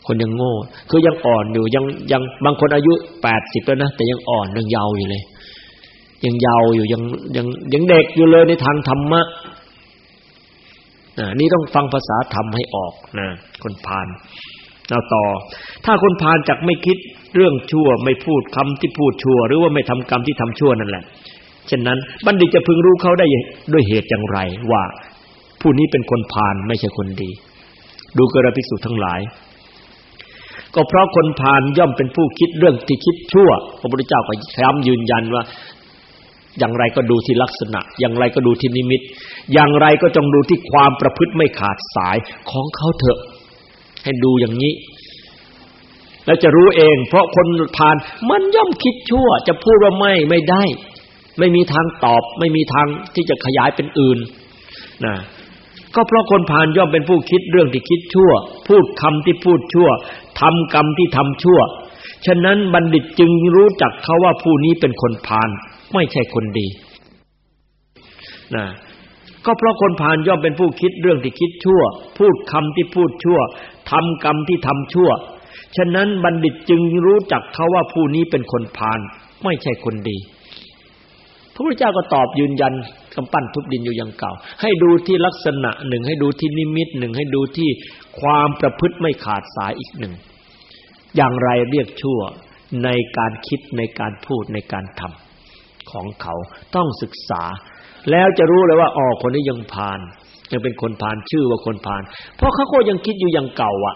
Speaker 2: คนยังโง่ คือยังอ่อนอยู่ยังยังบางคนอายุแปดสิบแล้วนะแต่ยังอ่อนยังเยาว์อยู่เลย ยังเยาว์อยู่ยังยังยังเด็กอยู่เลยในทางธรรมะนี่ต้องฟังภาษาธรรมให้ออกนะคนพานเราต่อ ถ้าคนพานจักไม่คิดเรื่องชั่วไม่พูดคำที่พูดชั่ว หรือว่าไม่ทำกรรมที่ทำชั่วนั่นแหละเช่นนั้น บัณฑิตจะพึงรู้เขาได้ด้วยเหตุอย่างไร ว่า ผู้นี้เป็นคนพานไม่ใช่คนดี ดูกระภิกษุทั้งหลาย ก็เพราะคนพานย่อมเป็นผู้คิดเรื่องที่คิดชั่ว พระพุทธเจ้าก็ย้ำยืนยันว่า อย่างไรก็ดูที่ลักษณะ อย่างไรก็ดูที่นิมิต อย่างไรก็จงดูที่ความประพฤติไม่ขาดสายของเขาเถอะ ให้ดูอย่างนี้ แล้วจะรู้เอง เพราะคนผ่านมันย่อมคิดชั่ว จะพูดว่าไม่ไม่ได้ ไม่มีทางตอบ ไม่มีทางที่จะขยายเป็นอื่นนะก็เพราะคนผ่านย่อมเป็นผู้คิดเรื่องที่คิดชั่ว พูดคำที่พูดชั่วทำกรรมที่ทำชั่ว ฉะนั้นบัณฑิตจึงรู้จักเขาว่าผู้นี้เป็นคนผ่าน ไม่ใช่คนดีนะก็เพราะคนผ่านย่อมเป็นผู้คิดเรื่องที่คิดชั่ว พูดคำที่พูดชั่วทำกรรมที่ทำชั่ว ฉะนั้นบัณฑิตจึงรู้จักเขาว่าผู้นี้เป็นคนผ่าน ไม่ใช่คนดี พระพุทธเจ้าก็ตอบยืนยันกำปั้นทุบดินอยู่อย่างเก่า ให้ดูที่ลักษณะหนึ่งให้ดูที่นิมิตหนึ่งให้ดูที่ความประพฤติไม่ขาดสายอีกหนึ่ง อย่างไรเรียกชั่วในการคิดในการพูดในการทำ ของเขา ต้องศึกษา แล้วจะรู้เลยว่าอ๋อคนนี้ยังผ่าน ยังเป็นคนผ่านชื่อว่าคนผ่าน เพราะเขาก็ยังคิดอยู่อย่างเก่าอะ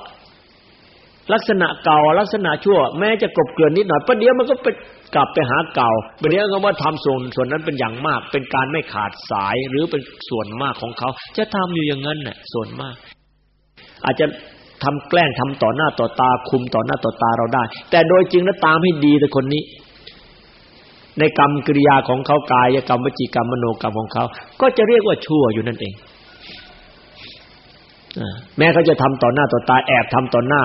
Speaker 2: ลักษณะเก่าลักษณะชั่ว แม้จะกบเกลื่อนนิดหน่อยประเดี๋ยวมันก็ไปกลับไปหาเก่าประเดี๋ยวก็ว่าทำส่วนส่วนนั้นเป็นอย่างมาก เป็นการไม่ขาดสายหรือเป็นส่วนมากของเขา จะทำอยู่อย่างนั้นน่ะส่วนมาก อาจจะทำแกล้งทำต่อหน้าต่อตาคุมต่อหน้าต่อตาเราได้ แต่โดยจริงแล้วตามให้ดีแต่คนนี้ ในกรรมกิริยาของเขากายกรรมวจีกรรมมโนกรรมของเขา ก็จะเรียกว่าชั่วอยู่นั่นเองแม้เขาจะทำต่อหน้าต่อตาแอบทำต่อหน้า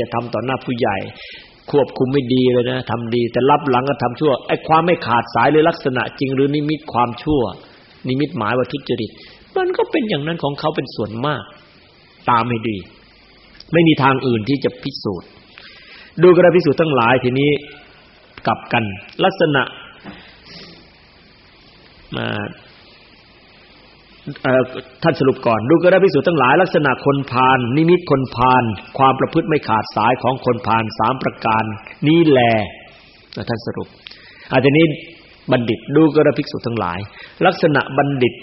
Speaker 2: จะทำต่อหน้าผู้ใหญ่ ควบคุมไม่ดีเลยนะทำดี แต่รับหลังก็ทำชั่วไอ้ความไม่ขาดสายหรือลักษณะจริงหรือนิมิตความชั่ว นิมิตหมายว่าทุจริต มันก็เป็นอย่างนั้นของเขาเป็นส่วนมาก ตามไม่ดี ไม่มีทางอื่นที่จะพิสูจน์ ดูกระพิสูจน์ทั้งหลายทีนี้ กลับกัน ลักษณะท่านสรุปก่อนดูกระพิสูจน์ทั้งหลายลักษณะคนพาลนิมิตคนพาลความประพฤติไม่ขาดสายของคนพาลสามประการ นี้แลท่านสรุปอาจจะนี้บัณฑิตดูกระภิกษุทั้งหลาย ลักษณะบัณฑิต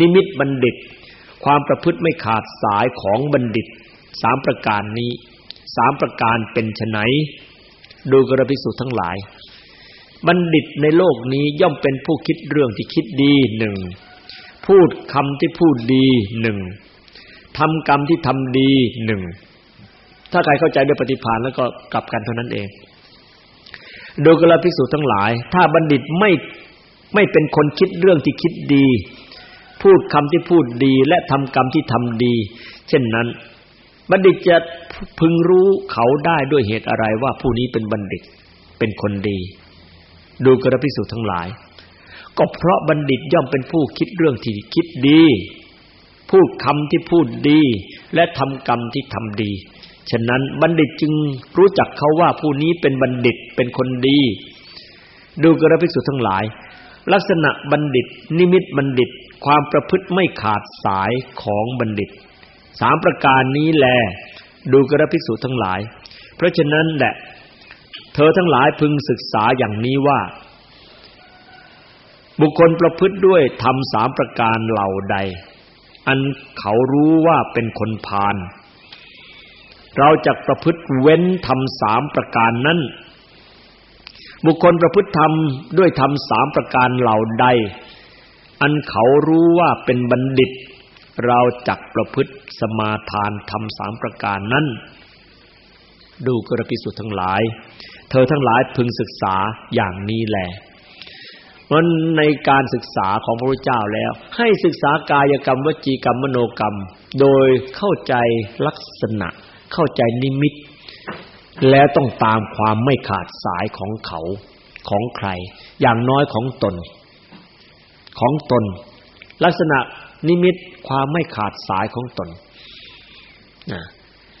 Speaker 2: นิมิตบัณฑิต ความประพฤติไม่ขาดสายของบัณฑิตสามประการนี้สามประการเป็นไฉน ดูกระภิกษุทั้งหลาย บัณฑิตในโลกนี้ย่อมเป็นผู้คิดเรื่องที่คิดดีหนึ่งพูดคำที่พูดดีหนึ่งทำกรรมที่ทำดีหนึ่งถ้าใครเข้าใจด้วยปฏิภาณแล้วก็กลับกันเท่านั้นเองดยกระพิสูจน์ทั้งหลาย ถ้าบัณฑิตไม่ไม่เป็นคนคิดเรื่องที่คิดดี พูดคำที่พูดดีและทำกรรมที่ทำดี เช่นนั้น บัณฑิตจะพึงรู้เขาได้ด้วยเหตุอะไรว่าผู้นี้เป็นบัณฑิตเป็นคนดี ดูกระพิสูจน์ทั้งหลาย ก็เพราะบัณฑิตย่อมเป็นผู้คิดเรื่องที่คิดดี พูดคำที่พูดดี และทำกรรมที่ทำดี ฉะนั้นบัณฑิตจึงรู้จักเขาว่าผู้นี้เป็นบัณฑิตเป็นคนดี ดูกระภิกษุทั้งหลาย ลักษณะบัณฑิต นิมิตบัณฑิต ความประพฤติไม่ขาดสายของบัณฑิต สามประการนี้แล ดูกระภิกษุทั้งหลาย เพราะฉะนั้นแหละ เธอทั้งหลายพึงศึกษาอย่างนี้ว่า บุคคลประพฤติด้วยทำสามประการเหล่าใด อันเขารู้ว่าเป็นคนพาลเราจะประพฤติเว้นทำสามประการนั้น บุคคลประพฤติทำด้วยทำสามประการเหล่าใด อันเขารู้ว่าเป็นบัณฑิต เราจักประพฤติสมาทานทำสามประการนั้น ดูกระพิสุทธ์ทั้งหลาย เธอทั้งหลายพึงศึกษาอย่างนี้แหละเพราะในการศึกษาของพระพุทธเจ้าแล้ว ให้ศึกษากายกรรมวจีกรรมมโนกรรม โดยเข้าใจลักษณะ เข้าใจนิมิต แล้วต้องตามความไม่ขาดสายของเขาของใคร อย่างน้อยของตน ของตน ลักษณะ นิมิตความไม่ขาดสายของตนนะ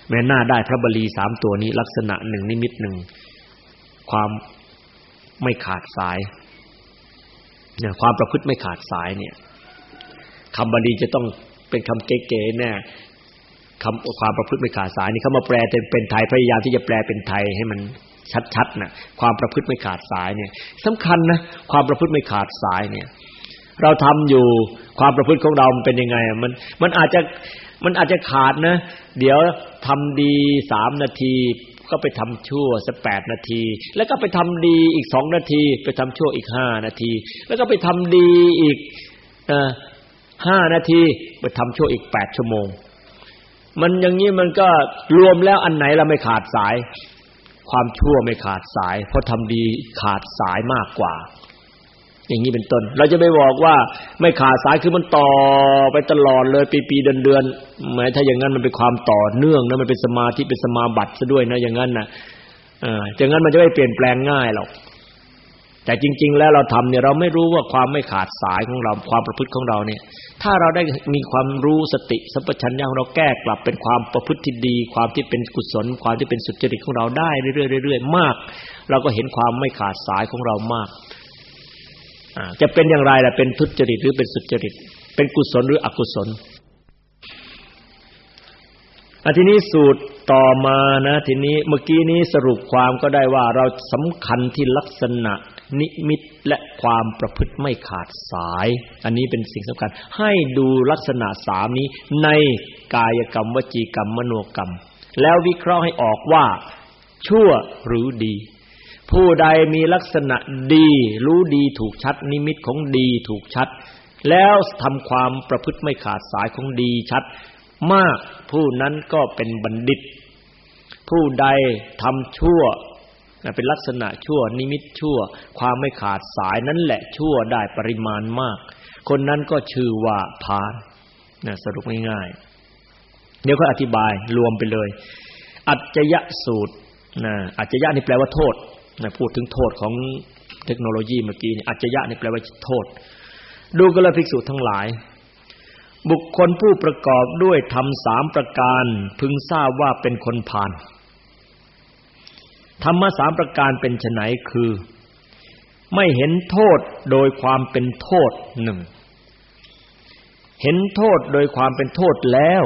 Speaker 2: แม้หน้าได้พระบาลีสามตัวนี้ ลักษณะหนึ่งนิมิตหนึ่งความไม่ขาดสายเนี่ยความประพฤติไม่ขาดสายเนี่ยคำบาลีจะต้องเป็นคำเก๋ๆแน่คำความประพฤติไม่ขาดสายนี่เขามาแปลเป็นไทยพยายามที่จะแปลเป็นไทยให้มันชัดๆนะความประพฤติไม่ขาดสายเนี่ยสำคัญนะความประพฤติไม่ขาดสายเนี่ย เราทำอยู่ ความประพฤติของเรามันเป็นยังไงมันมันอาจจะมันอาจจะขาดนะ เดี๋ยวทำดีสามนาที ก็ไปทำชั่วสักแปดนาที แล้วก็ไปทำดีอีกสองนาที ไปทำชั่วอีกห้านาที แล้วก็ไปทำดีอีกห้านาที ไปทำชั่วอีกแปดชั่วโมง มันอย่างนี้มันก็รวมแล้วอันไหนเราไม่ขาดสาย ความชั่วไม่ขาดสาย เพราะทำดีขาดสายมากกว่า อย่างนี้เป็นต้น เราจะไม่บอกว่าไม่ขาดสายคือมันต่อไปตลอดเลยปีๆเดือนๆหมายถ้าอย่างนั้นมันเป็นความต่อเนื่องนะมันเป็นสมาธิเป็นสมาบัติซะด้วยนะอย่างนั้นนะอ่าอย่างนั้นมันจะไม่เปลี่ยนแปลงง่ายหรอกแต่จริง ๆ แล้วเราทำเนี่ยเราไม่รู้ว่าความไม่ขาดสายของเราความประพฤติของเราเนี่ย ถ้าเราได้มีความรู้สติสัมปชัญญะของเราแก้กลับเป็นความประพฤติที่ดี ความที่เป็นกุศล ความที่เป็นสุจริตของเราได้เรื่อยๆมาก เราก็เห็นความไม่ขาดสายของเรามาก จะเป็นอย่างไรล่ะเป็นทุจริตหรือเป็นสุจริต เป็นกุศลหรืออกุศลอันทีนี้สูตรต่อมานะทีนี้เมื่อกี้นี้สรุปความก็ได้ว่าเราสำคัญที่ลักษณะนิมิตและความประพฤติไม่ขาดสาย อันนี้เป็นสิ่งสำคัญ ให้ดูลักษณะสามนี้ในกายกรรมวจีกรรมมโนกรรม แล้ววิเคราะห์ให้ออกว่า ชั่วหรือดี ผู้ใดมีลักษณะดี รู้ดีถูกชัด นิมิตของดีถูกชัด แล้วทำความประพฤติไม่ขาดสายของดีชัด มากผู้นั้นก็เป็นบัณฑิต ผู้ใดทำชั่วเป็นลักษณะชั่ว นิมิตชั่ว ความไม่ขาดสายนั้นแหละชั่วได้ปริมาณมาก คนนั้นก็ชื่อว่าพานนะสรุปง่ายๆเดี๋ยวก็อธิบายรวมไปเลย อัจจยสูตรนะอัจจยะนี่แปลว่าโทษ พูดถึงโทษของเทคโนโลยีเมื่อกี้นี่อัจฉริยะนี่แปลว่าโทษ ดูกระภิกษุทั้งหลาย บุคคลผู้ประกอบด้วยทำสามประการ พึงทราบว่าเป็นคนผ่านธรรมะสามประการเป็นไนคือ ไม่เห็นโทษโดยความเป็นโทษหนึ่งเห็นโทษโดยความเป็นโทษแล้ว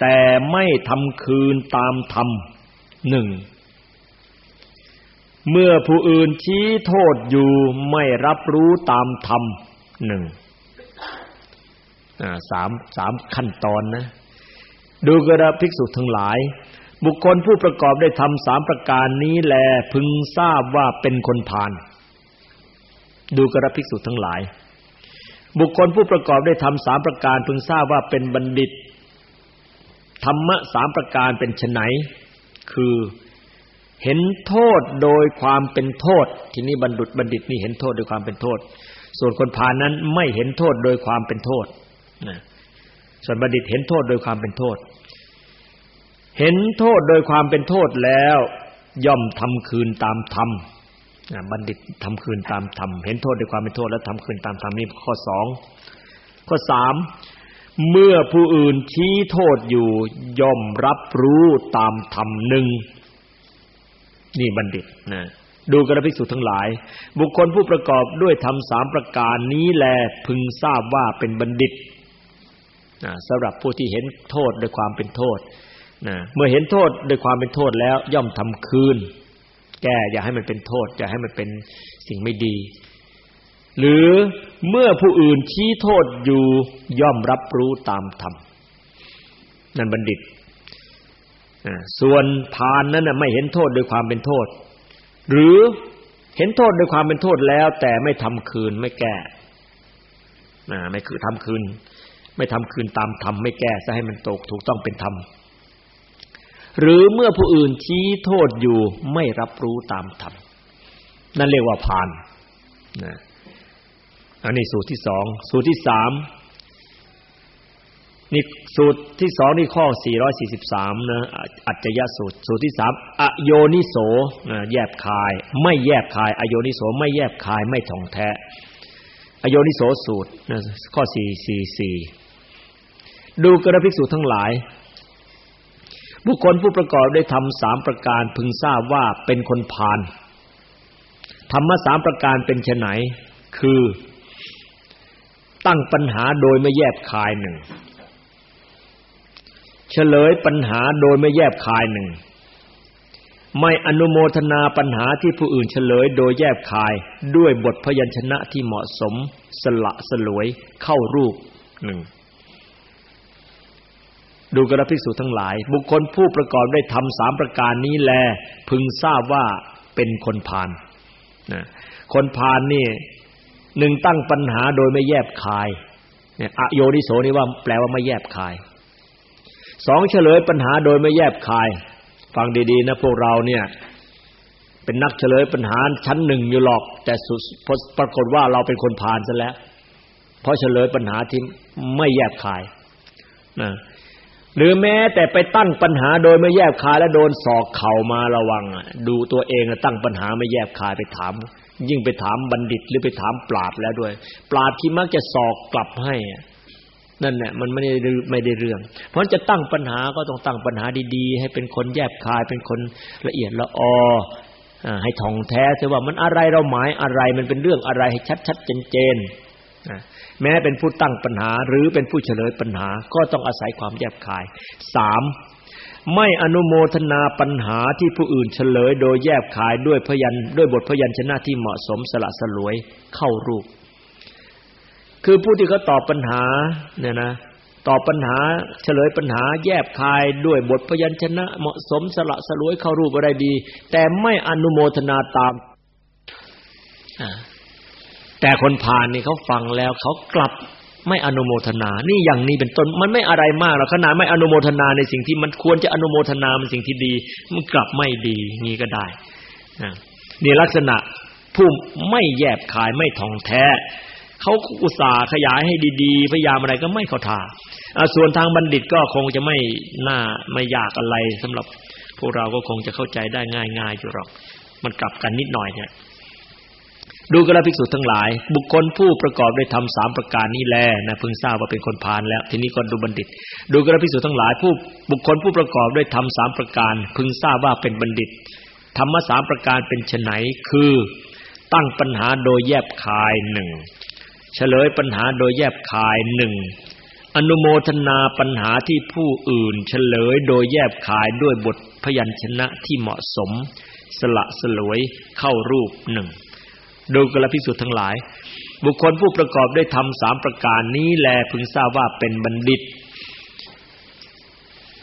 Speaker 2: แต่ไม่ทำคืนตามธรรมหนึ่ง เมื่อผู้อื่นชี้โทษอยู่ไม่รับรู้ตามธรรมหนึ่งสามสามขั้นตอนนะ ดูกระภิกษุทั้งหลาย บุคคลผู้ประกอบได้ทำสามประการนี้แลพึงทราบว่าเป็นคนผ่านดูกระภิกษุทั้งหลาย บุคคลผู้ประกอบได้ทำสามประการพึงทราบว่าเป็นบัณฑิต ธรรมะสามประการเป็นไนคือ เห็นโทษโดยความเป็นโทษ ทีนี้บรรดุบัณฑิตนี่เห็นโทษโดยความเป็นโทษ ส่วนคนพาลนั้นไม่เห็นโทษโดยความเป็นโทษนะส่วนบัณฑิตเห็นโทษโดยความเป็นโทษ เห็นโทษโดยความเป็นโทษแล้วย่อมทำคืนตามธรรมบัณฑิตทำคืนตามธรรมเห็นโทษโดยความเป็นโทษแล้วทำคืนตามธรรมนี่ข้อสองข้อสามเมื่อผู้อื่นชี้โทษอยู่ย่อมรับรู้ตามธรรมหนึ่ง นี่บัณฑิตนะดูกระภิกษุทั้งหลาย บุคคลผู้ประกอบด้วยธรรมสามประการนี้แลพึงทราบว่าเป็นบัณฑิตนะสำหรับผู้ที่เห็นโทษโดยความเป็นโทษนะเมื่อเห็นโทษโดยความเป็นโทษแล้วย่อมทำคืน แก้อย่าให้มันเป็นโทษอย่าให้มันเป็นสิ่งไม่ดี หรือเมื่อผู้อื่นชี้โทษอยู่ย่อมรับรู้ตามธรรมนั่นบัณฑิต ส่วนพานนั้นไม่เห็นโทษโดยความเป็นโทษ หรือเห็นโทษโดยความเป็นโทษแล้ว แต่ไม่ทำคืนไม่แก้ไม่คือทำคืน ไม่ทำคืนตามธรรมไม่แก้ซะให้มันตกถูกต้องเป็นธรรมหรือเมื่อผู้อื่นชี้โทษอยู่ไม่รับรู้ตามธรรมนั่นเรียกว่าพานนะอันนี้สูตรที่สองสูตรที่สาม นี่สูตรที่สองนี่ข้อ 443 นะอัจจยสูตร สูตรที่สามอโยนิโสแยบคาย ไม่แยบคาย อโยนิโสไม่แยบคายไม่ท่องแท้ อโยนิโสสูตรนะข้อ 444 ดูกระภิกษุทั้งหลาย บุคคลผู้ประกอบได้ทำสามประการพึงทราบว่าเป็นคนพาลธรรมะสามประการเป็นไนคือ ตั้งปัญหาโดยไม่แยบคายหนึ่ง เฉลยปัญหาโดยไม่แยบคายหนึ่ง ไม่อนุโมทนาปัญหาที่ผู้อื่นเฉลยโดยแยบคายด้วยบทพยัญชนะที่เหมาะสมสละสลวยเข้ารูปหนึ่งดูกระภิกษุทั้งหลาย บุคคลผู้ประกอบได้ทำสามประการนี้แล พึงทราบว่าเป็นคนพาลนะคนพาลนี่หนึ่งตั้งปัญหาโดยไม่แยบคายเนี่ยอโยนิโสนี่ว่าแปลว่าไม่แยบคาย สองเฉลยปัญหาโดยไม่แยบคาย ฟังดีๆนะพวกเราเนี่ย เป็นนักเฉลยปัญหาชั้นหนึ่งอยู่หรอก แต่ปรากฏว่าเราเป็นคนพาลซะแล้ว เพราะเฉลยปัญหาที่ไม่แยบคายนะหรือแม้แต่ไปตั้งปัญหาโดยไม่แยบคายและโดนสอกเข่ามาระวังดูตัวเองตั้งปัญหาไม่แยบคายไปถาม ยิ่งไปถามบัณฑิตหรือไปถามปราดแล้วด้วย ปราดที่มักจะสอกกลับให้ นั่นแหละมันไม่ได้ไม่ได้เรื่อง เพราะจะตั้งปัญหาก็ต้องตั้งปัญหาดีๆ ให้เป็นคนแยบคายเป็นคนละเอียดละออให้ท่องแท้เสียว่ามันอะไรเราหมายอะไรมันเป็นเรื่องอะไรให้ชัดๆเจนๆแม้เป็นผู้ตั้งปัญหาหรือเป็นผู้เฉลยปัญหาก็ต้องอาศัยความแยบคายสามไม่อนุโมทนาปัญหาที่ผู้อื่นเฉลยโดยแยบคายด้วยพยัญด้วยบทพยัญชนะที่เหมาะสมสละสลวยเข้ารูป คือผู้ที่เขาตอบปัญหาเนี่ยนะตอบปัญหาเฉลยปัญหาแยบคายด้วยบทพยัญชนะ เหมาะสมสละสลวยเข้ารูปอะไรดี แต่ไม่อนุโมทนาตามแต่คนผ่านนี่เขาฟังแล้วเขากลับไม่อนุโมทนา นี่อย่างนี้เป็นต้น มันไม่อะไรมากหรอกขนาดไม่อนุโมทนาในสิ่งที่มันควรจะอนุโมทนามันสิ่งที่ดี มันกลับไม่ดีงี้ก็ได้นี่ลักษณะผู้ไม่แยบขายไม่ท่องแท้ เขาอุตส่าห์ขยายให้ดีๆ พยายามอะไรก็ไม่เข้าท่าส่วนทางบัณฑิตก็คงจะไม่น่าไม่ยากอะไรสำหรับพวกเราก็คงจะเข้าใจได้ง่ายๆอยู่หรอก มันกลับกันนิดหน่อยเนี่ยดูกระภิกษุทั้งหลาย บุคคลผู้ประกอบด้วยธรรมสามประการนี้แลนะพึงทราบว่าเป็นคนพาลแล้ว ทีนี้ก็ดูบัณฑิต ดูกระภิกษุทั้งหลาย ผู้บุคคลผู้ประกอบด้วยธรรมสามประการ พึงทราบว่าเป็นบัณฑิตธรรมสามประการเป็นไฉนคือ ตั้งปัญหาโดยแยบคายหนึ่ง เฉลยปัญหาโดยแยบคายหนึ่งอนุโมทนาปัญหาที่ผู้อื่น เฉลยโดยแยบคายด้วยบทพยัญชนะที่เหมาะสม สละสลวยเข้ารูปหนึ่งดูกระพิสุทธ์ทั้งหลาย บุคคลผู้ประกอบด้วยธรรมสามประการนี้แลพึงทราบว่าเป็นบัณฑิต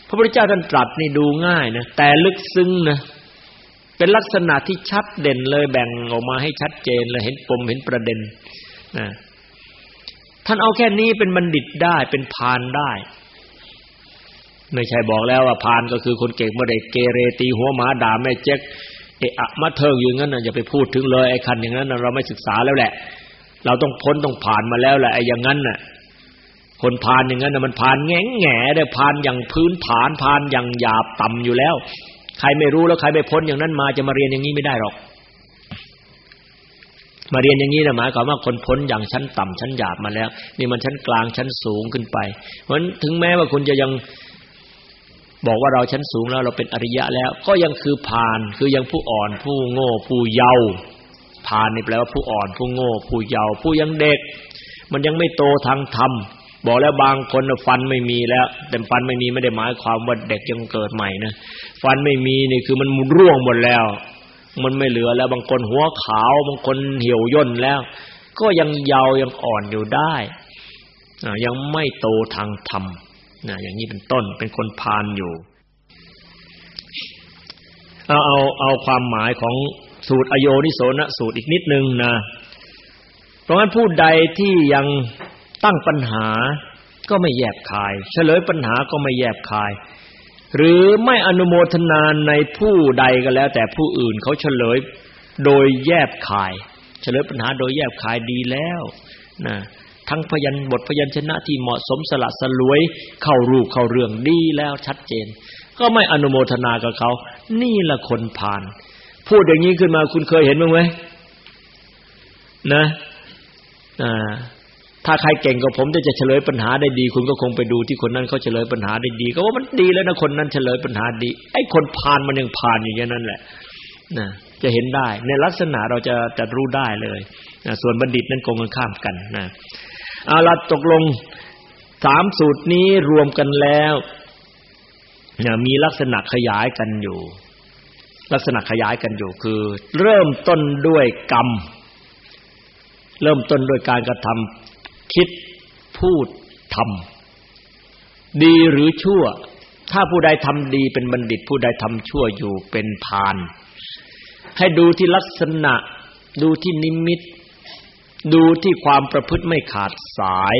Speaker 2: พระพุทธเจ้าท่านตรัสนี่ดูง่ายนะแต่ลึกซึ้งนะเป็นลักษณะที่ชัดเด่นเลยแบ่งออกมาให้ชัดเจนเลยเห็นปมเห็นประเด็นนะ ท่านเอาแค่นี้เป็นบัณฑิตได้เป็นพานได้ ไม่ใช่บอกแล้วว่าพานก็คือคนเก่งเมื่อใดเกเรตีหัวหมาด่าแม่เจ๊กเอะมาเทิงอยู่งั้นน่ะอย่าไปพูดถึงเลยไอ้คันอย่างนั้นเราไม่ศึกษาแล้วแหละ เราต้องพ้นต้องผ่านมาแล้วแหละไอ้อย่างนั้นน่ะคนผ่านอย่างนั้นน่ะมันผ่านแง่แง่ได้ผ่านอย่างพื้นฐานผ่านอย่างหยาบต่ำอยู่แล้ว ใครไม่รู้แล้วใครไม่พ้นอย่างนั้นมาจะมาเรียนอย่างนี้ไม่ได้หรอก มาเรียนอย่างนี้นะหมายความว่าคนพ้นอย่างชั้นต่ำชั้นหยาบมาแล้ว นี่มันชั้นกลางชั้นสูงขึ้นไป เพราะฉะนั้นถึงแม้ว่าคุณจะยังบอกว่าเราชั้นสูงแล้วเราเป็นอริยะแล้ว ก็ยังคือพานคือยังผู้อ่อน ผู้โง่ ผู้เยาว์พานนี่แปลว่าผู้อ่อน ผู้โง่ ผู้เยาว์ผู้ยังเด็ก มันยังไม่โตทางธรรมบอกแล้วบางคนฟันไม่มีแล้ว แต่ฟันไม่มีไม่ได้หมายความว่าเด็กยังเกิดใหม่นะฟันไม่มีนี่คือมันร่วงหมดแล้ว มันไม่เหลือแล้วบางคนหัวขาว บางคนเหี่ยวย่นแล้ว ก็ยังเยาว์ยังอ่อนอยู่ได้ยังไม่โตทางธรรมนะอย่างนี้เป็นต้นเป็นคนพานอยู่ เอาเอาเอาความหมายของสูตรอโยนิโสนะสูตรอีกนิดนึงนะเพราะงั้นผู้ใดที่ยังตั้งปัญหาก็ไม่แยบคาย เฉลยปัญหาก็ไม่แยบคาย หรือไม่อนุโมทนาในผู้ใดก็แล้ว แต่ผู้อื่นเขาเฉลยโดยแยบคาย เฉลยปัญหาโดยแยบคายดีแล้วนะทั้งพยัญบทพยัญชนะที่เหมาะสมสละสลวย เข้ารูปเข้าเรื่องดีแล้วชัดเจน ก็ไม่อนุโมทนากับเขา นี่ละคนผ่าน พูดอย่างนี้ขึ้นมาคุณเคยเห็นบ้างไหมนะอ่า ถ้าใครเก่งกว่าผมจะจะเฉลยปัญหาได้ดี คุณก็คงไปดูที่คนนั้นเขาเฉลยปัญหาได้ดี ก็ว่ามันดีแล้วนะคนนั้นเฉลยปัญหาดี ไอ้คนผ่านมันยังผ่านอยู่อย่างนั้นแหละนะจะเห็นได้ ในลักษณะเราจะจะรู้ได้เลยนะส่วนบัณฑิตนั้นคงกันข้ามกันนะเอาละตกลงสามสูตรนี้รวมกันแล้วมีลักษณะขยายกันอยู่ ลักษณะขยายกันอยู่คือ เริ่มต้นด้วยกรรม เริ่มต้นด้วยการกระทำ คิดพูดทดีหรือชั่ว ถ้าผู้ใดทำดีเป็นบัณฑิต ผู้ใดทำชั่วอยู่เป็นพานให้ดูที่ลักษณะ ดูที่นิมิต ดูที่ความประพฤติไม่ขาดสาย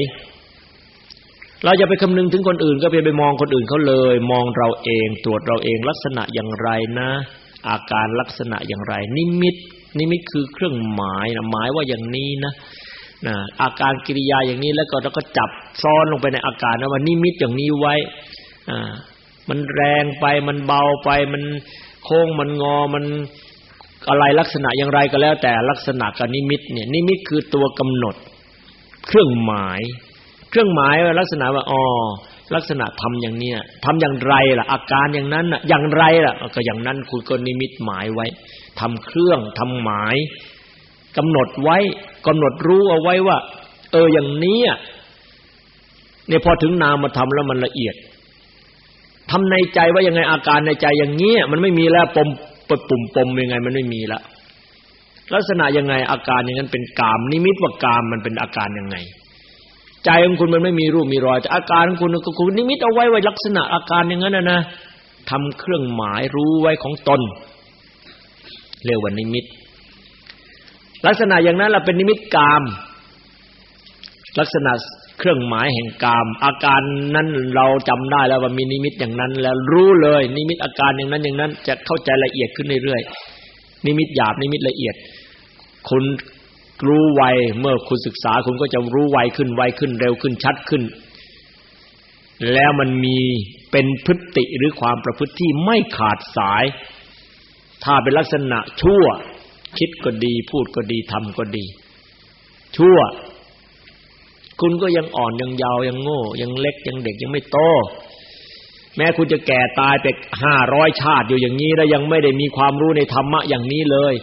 Speaker 2: เราจะไปคำนึงถึงคนอื่น ก็ไปไปมองคนอื่นเขาเลย มองเราเองตรวจเราเองลักษณะอย่างไรนะ อาการลักษณะอย่างไร นิมิต นิมิตคือเครื่องหมายนะหมายว่าอย่างนี้นะ อาการกิริยาอย่างนี้แล้วก็เราก็จับซ้อนลงไปในอาการนะว่านิมิตอย่างนี้ไว้อ่ามันแรงไปมันเบาไปมันโค้งมันงอมันอะไรลักษณะอย่างไรก็แล้ว แต่ลักษณะกับนิมิตเนี่ยนิมิตคือตัวกำหนด เครื่องหมาย เครื่องหมายว่าลักษณะว่าอ๋อลักษณะทำอย่างเนี้ยทำอย่างไรล่ะ อาการอย่างนั้นน่ะอย่างไรล่ะ ก็อย่างนั้นคุณก็นิมิตหมายไว้ทำเครื่องทำหมายกำหนดไว้ กำหนดรู้เอาไว้ว่า เอออย่างนี้เนี่ยพอถึงนามมาทำแล้วมันละเอียดทำในใจว่ายังไงอาการในใจอย่างเงี้ยมันไม่มีแล้วปมปปุ่มปมยังไง มันไม่มีละลักษณะยังไงอาการอย่างนั้นเป็นกาม นิมิตว่ากามมันเป็นอาการยังไง ใจของคุณมันไม่มีรูปมีรอยแต่อาการของคุณก็คุณนิมิตเอาไว้ไว้ลักษณะอาการอย่างนั้นนะนะทำเครื่องหมายรู้ไว้ของตนเรียกว่านิมิต ลักษณะอย่างนั้นเราเป็นนิมิตกาม ลักษณะเครื่องหมายแห่งกาม อาการนั้นเราจำได้แล้วว่ามีนิมิตอย่างนั้น แล้วรู้เลย นิมิตอาการอย่างนั้นอย่างนั้น จะเข้าใจละเอียดขึ้นเรื่อยๆนิมิตหยาบนิมิตละเอียด คุณรู้ไวเมื่อคุณศึกษาคุณก็จะรู้ไวขึ้นไวขึ้นเร็วขึ้นชัดขึ้น แล้วมันมีเป็นพฤติหรือความประพฤติที่ไม่ขาดสาย ถ้าเป็นลักษณะชั่ว คิดก็ดีพูดก็ดีทำก็ดี ชั่ว คุณก็ยังอ่อนยังยาวยังโง่ ยังเล็กยังเด็กยังไม่โต แม้คุณจะแก่ตายไปห้าร้อยชาติอยู่อย่างนี้แล้วยังไม่ได้มีความรู้ในธรรมะอย่างนี้เลย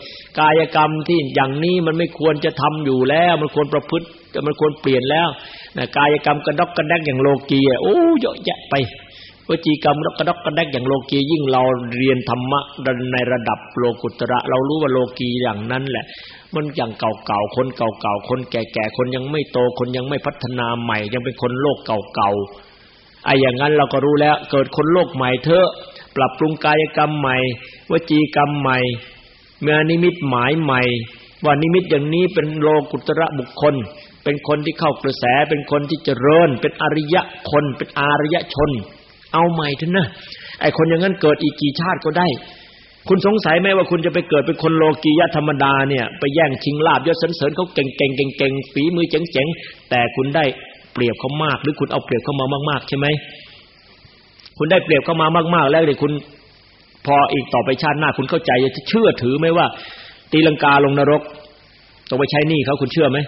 Speaker 2: กายกรรมที่อย่างนี้มันไม่ควรจะทำอยู่แล้ว มันควรประพฤติมันควรเปลี่ยนแล้วนะกายกรรมกระดกกระแดกอย่างโลกีโอ้เยอะแยะไป วจีกรรมกระดกกระแดกอย่างโลกียิ่งเราเรียนธรรมะในระดับโลกุตระ เรารู้ว่าโลกีอย่างนั้นแหละ มันอย่างเก่าๆคนเก่าๆคนแก่ๆคนยังไม่โตคนยังไม่พัฒนาใหม่ ยังเป็นคนโลกเก่าๆไอ้อย่างนั้นเราก็รู้แล้ว เกิดคนโลกใหม่เถอะปรับปรุงกายกรรมใหม่ วจีกรรมใหม่เมื่อนิมิตหมายใหม่ ว่านิมิตอย่างนี้เป็นโลกุตระบุคคล เป็นคนที่เข้ากระแสเป็นคนที่เจริญ เป็นอริยะคนเป็นอารยชน เอาใหม่เถอะนะไอคนอย่างนั้นเกิดอีกกี่ชาติก็ได้ คุณสงสัยไหมว่าคุณจะไปเกิดเป็นคนโลกียะธรรมดาเนี่ย ไปแย่งชิงลาบยศสรรเสริญเขาเก่งเก่งเก่งเก่งฝีมือเจ๋งเจ๋งแต่คุณได้เปรียบเขามาก หรือคุณเอาเปรียบเขามามากๆใช่ไหมคุณได้เปรียบเขามามาก ๆ แล้วเดี๋ยคุณพออีกต่อไปชาติหน้า คุณเข้าใจจะเชื่อถือไหมว่า ตีลังกาลงนรกต้องไปใช้หนี้เขาคุณเชื่อไหม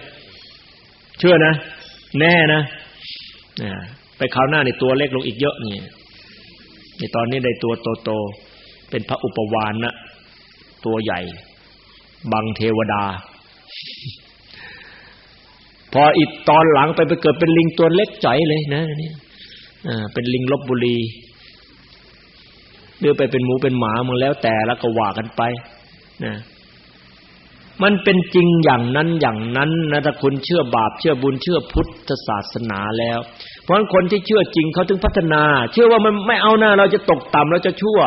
Speaker 2: เชื่อนะ แน่นะ ไปคราวหน้าในตัวเล็กลงอีกเยอะนี่ในตอนนี้ได้ตัวโตๆเป็นพระอุปวานนะตัวใหญ่ บังเทวดา พออีกตอนหลังไปไปเกิดเป็นลิงตัวเล็กจ่อยเลยนะนี่อ่าเป็นลิงลบบุรีหรือไปเป็นหมูเป็นหมามึงแล้วแต่แล้วก็ว่ากันไปนะมันเป็นจริงอย่างนั้นอย่างนั้นนะถ้าคุณเชื่อบาปเชื่อบุญเชื่อพุทธศาสนาแล้ว เพราะคนที่เชื่อจริงเขาถึงพัฒนา เชื่อว่ามันไม่เอาหน้า เราจะตกต่ำเราจะชั่ว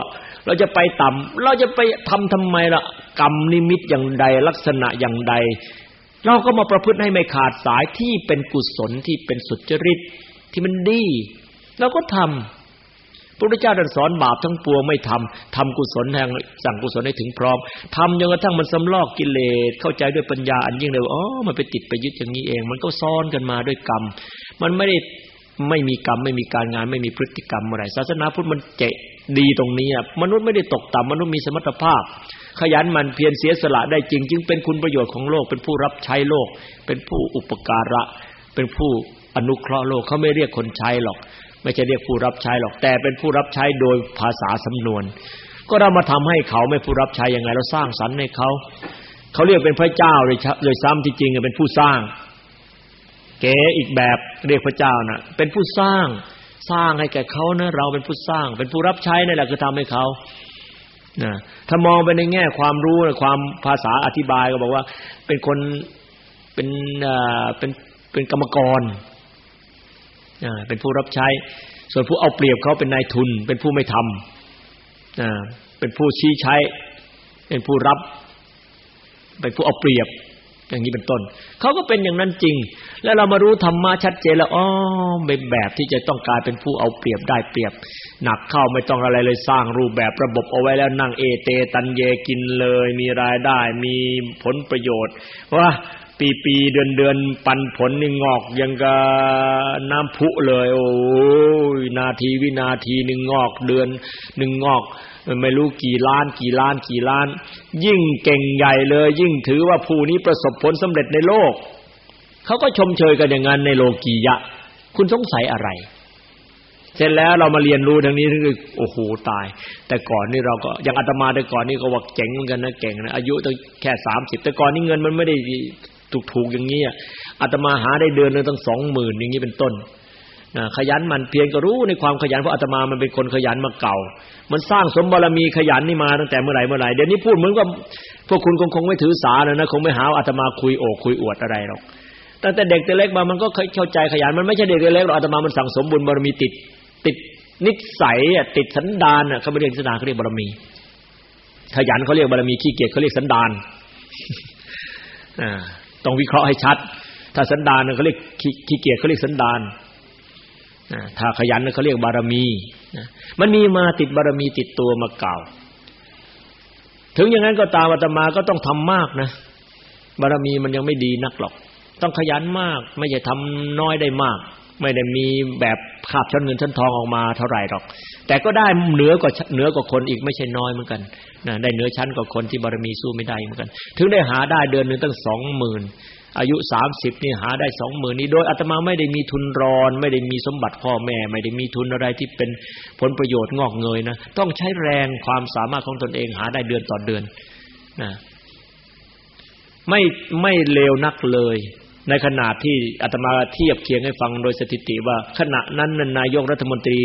Speaker 2: เราจะไปต่ำเราจะไปทำทำไมล่ะ กรรมนิมิตอย่างใดลักษณะอย่างใด เราก็มาประพฤติให้ไม่ขาดสายที่เป็นกุศลที่เป็นสุจริตที่มันดีเราก็ทำพระพุทธเจ้าท่านสอนบาปทั้งปวงไม่ทำทำกุศลแห่งสั่งกุศลให้ถึงพร้อมทำจนกระทั่งมันสำลอกกิเลสเข้าใจด้วยปัญญาอันยิ่งเลยอ๋อมันไปติดไปยึดอย่างนี้เอง มันก็ซ้อนกันมาด้วยกรรม มันไม่ได้ ไม่มีกรรมไม่มีการงานไม่มีพฤติกรรมอะไรศาสนาพุทธมันเจดีตรงนี้มนุษย์ไม่ได้ตกต่ำมนุษย์มีสมรรถภาพ ขยันมันเพียรเสียสละได้จริง จึงเป็นคุณประโยชน์ของโลก เป็นผู้รับใช้โลก เป็นผู้อุปการะ เป็นผู้อนุเคราะห์โลกเขาไม่เรียกคนใช้หรอก ไม่ใช่เรียกผู้รับใช้หรอกแต่เป็นผู้รับใช้โดยภาษาสำนวน ก็เรามาทำให้เขาไม่ผู้รับใช้ยังไงเราสร้างสรรค์ให้เขาเขาเรียกเป็นพระเจ้าเลยเลยซ้ำที่จริงเป็นผู้สร้าง เก๋อีกแบบเรียกพระเจ้านะ่ะ เป็นผู้สร้างสร้างให้แก่เขานะเราเป็นผู้สร้าง เป็นผู้รับใช้นั่นแหละคือทำให้เขานะถ้ามองไปในแง่ความรู้ความภาษาอธิบายก็บอกว่า เป็นคนเป็นเป็นเป็นกรรมกรเป็นผู้รับใช้ ส่วนผู้เอาเปรียบเขาเป็นนายทุน เป็นผู้ไม่ทำอ่าเป็นผู้ชี้ใช้ เป็นผู้รับ เป็นผู้เอาเปรียบ อย่างนี้เป็นต้น เขาก็เป็นอย่างนั้นจริง แล้วเรามารู้ธรรมะชัดเจนแล้วอ๋อเป็นแบบที่จะต้องการเป็นผู้เอาเปรียบได้เปรียบ หนักเข้าไม่ต้องอะไรเลยสร้างรูปแบบระบบเอาไว้แล้วนั่งเอเต ตันเยกินเลย มีรายได้ มีผลประโยชน์ว่าปีปีเดือนเดือนปันผลนี่งอกยังกับน้ำพุเลย โอ้ยนาทีวินาทีหนึ่งงอกเดือนหนึ่งงอก มันไม่รู้กี่ล้านกี่ล้านกี่ล้าน ยิ่งเก่งใหญ่เลย ยิ่งถือว่าผู้นี้ประสบผลสำเร็จในโลก เขาก็ชมเชยกันอย่างนั้นในโลกียะ คุณสงสัยอะไร เสร็จแล้วเรามาเรียนรู้ทางนี้ถึงโอ้โหตาย แต่ก่อนนี่เราก็อย่างอาตมาแต่ก่อนนี่ก็ว่าเจ๋งเหมือนกันนะเก่งนะอายุตั้งแค่สามสิบแต่ก่อนนี่เงินมันไม่ได้ถูกๆอย่างนี้อาตมาหาได้เดือนนึงตั้งสองหมื่นอย่างนี้เป็นต้น ขยันมันเพียรก็รู้ในความขยันเพราะอาตมามันเป็นคนขยันมาเก่า มันสร้างสมบารมีขยันนี่มาตั้งแต่เมื่อไหร่เมื่อไหร่เดี๋ยวนี้พูดเหมือนกับพวกคุณคงคงไม่ถือสาแล้วนะคงไม่หาอาตมาคุยโอกคุยอวดอะไรหรอกตั้งแต่เด็กแต่เล็กมามันก็เข้าใจขยันมันไม่ใช่เด็กแต่เล็กหรอกอาตมามันสั่งสมบุญบารมีติด ติดนิสัยอะติดสันดานอะเขาไม่เรียกสันดานเขาเรียกบารมี ขยันเขาเรียกบารมีขี้เกียจเขาเรียกสันดานอ่าต้องวิเคราะห์ให้ชัด ถ้าสันดานเขาเรียกขี้เกียจเขาเรียกสันดาน ถ้าขยันเขาเรียกบารมีมันมีมาติดบารมีติดตัวมาเก่า ถึงอย่างนั้นก็ตามอาตมาก็ต้องทำมากนะ บารมีมันยังไม่ดีนักหรอก ต้องขยันมาก ไม่ใช่ทำน้อยได้มาก ไม่ได้มีแบบคาบชั้นเงินชั้นทองออกมาเท่าไหร่หรอก แต่ก็ได้เหนือกว่าเหนือกว่าคนอีกไม่ใช่น้อยเหมือนกันนะได้เหนือชั้นกว่าคนที่บารมีสู้ไม่ได้เหมือนกัน ถึงได้หาได้เดือนหนึ่งตั้งสองหมื่น อายุสามสิบนี่หาได้สองหมื่นนี้ โดยอาตมาไม่ได้มีทุนรอน ไม่ได้มีสมบัติพ่อแม่ ไม่ได้มีทุนอะไรที่เป็นผลประโยชน์งอกเงยนะต้องใช้แรงความสามารถของตนเองหาได้เดือนต่อเดือนนะไม่ไม่เลวนักเลย ในขณะที่อาตมาเทียบเคียงให้ฟังโดยสถิติว่า ขณะนั้นนายกรัฐมนตรี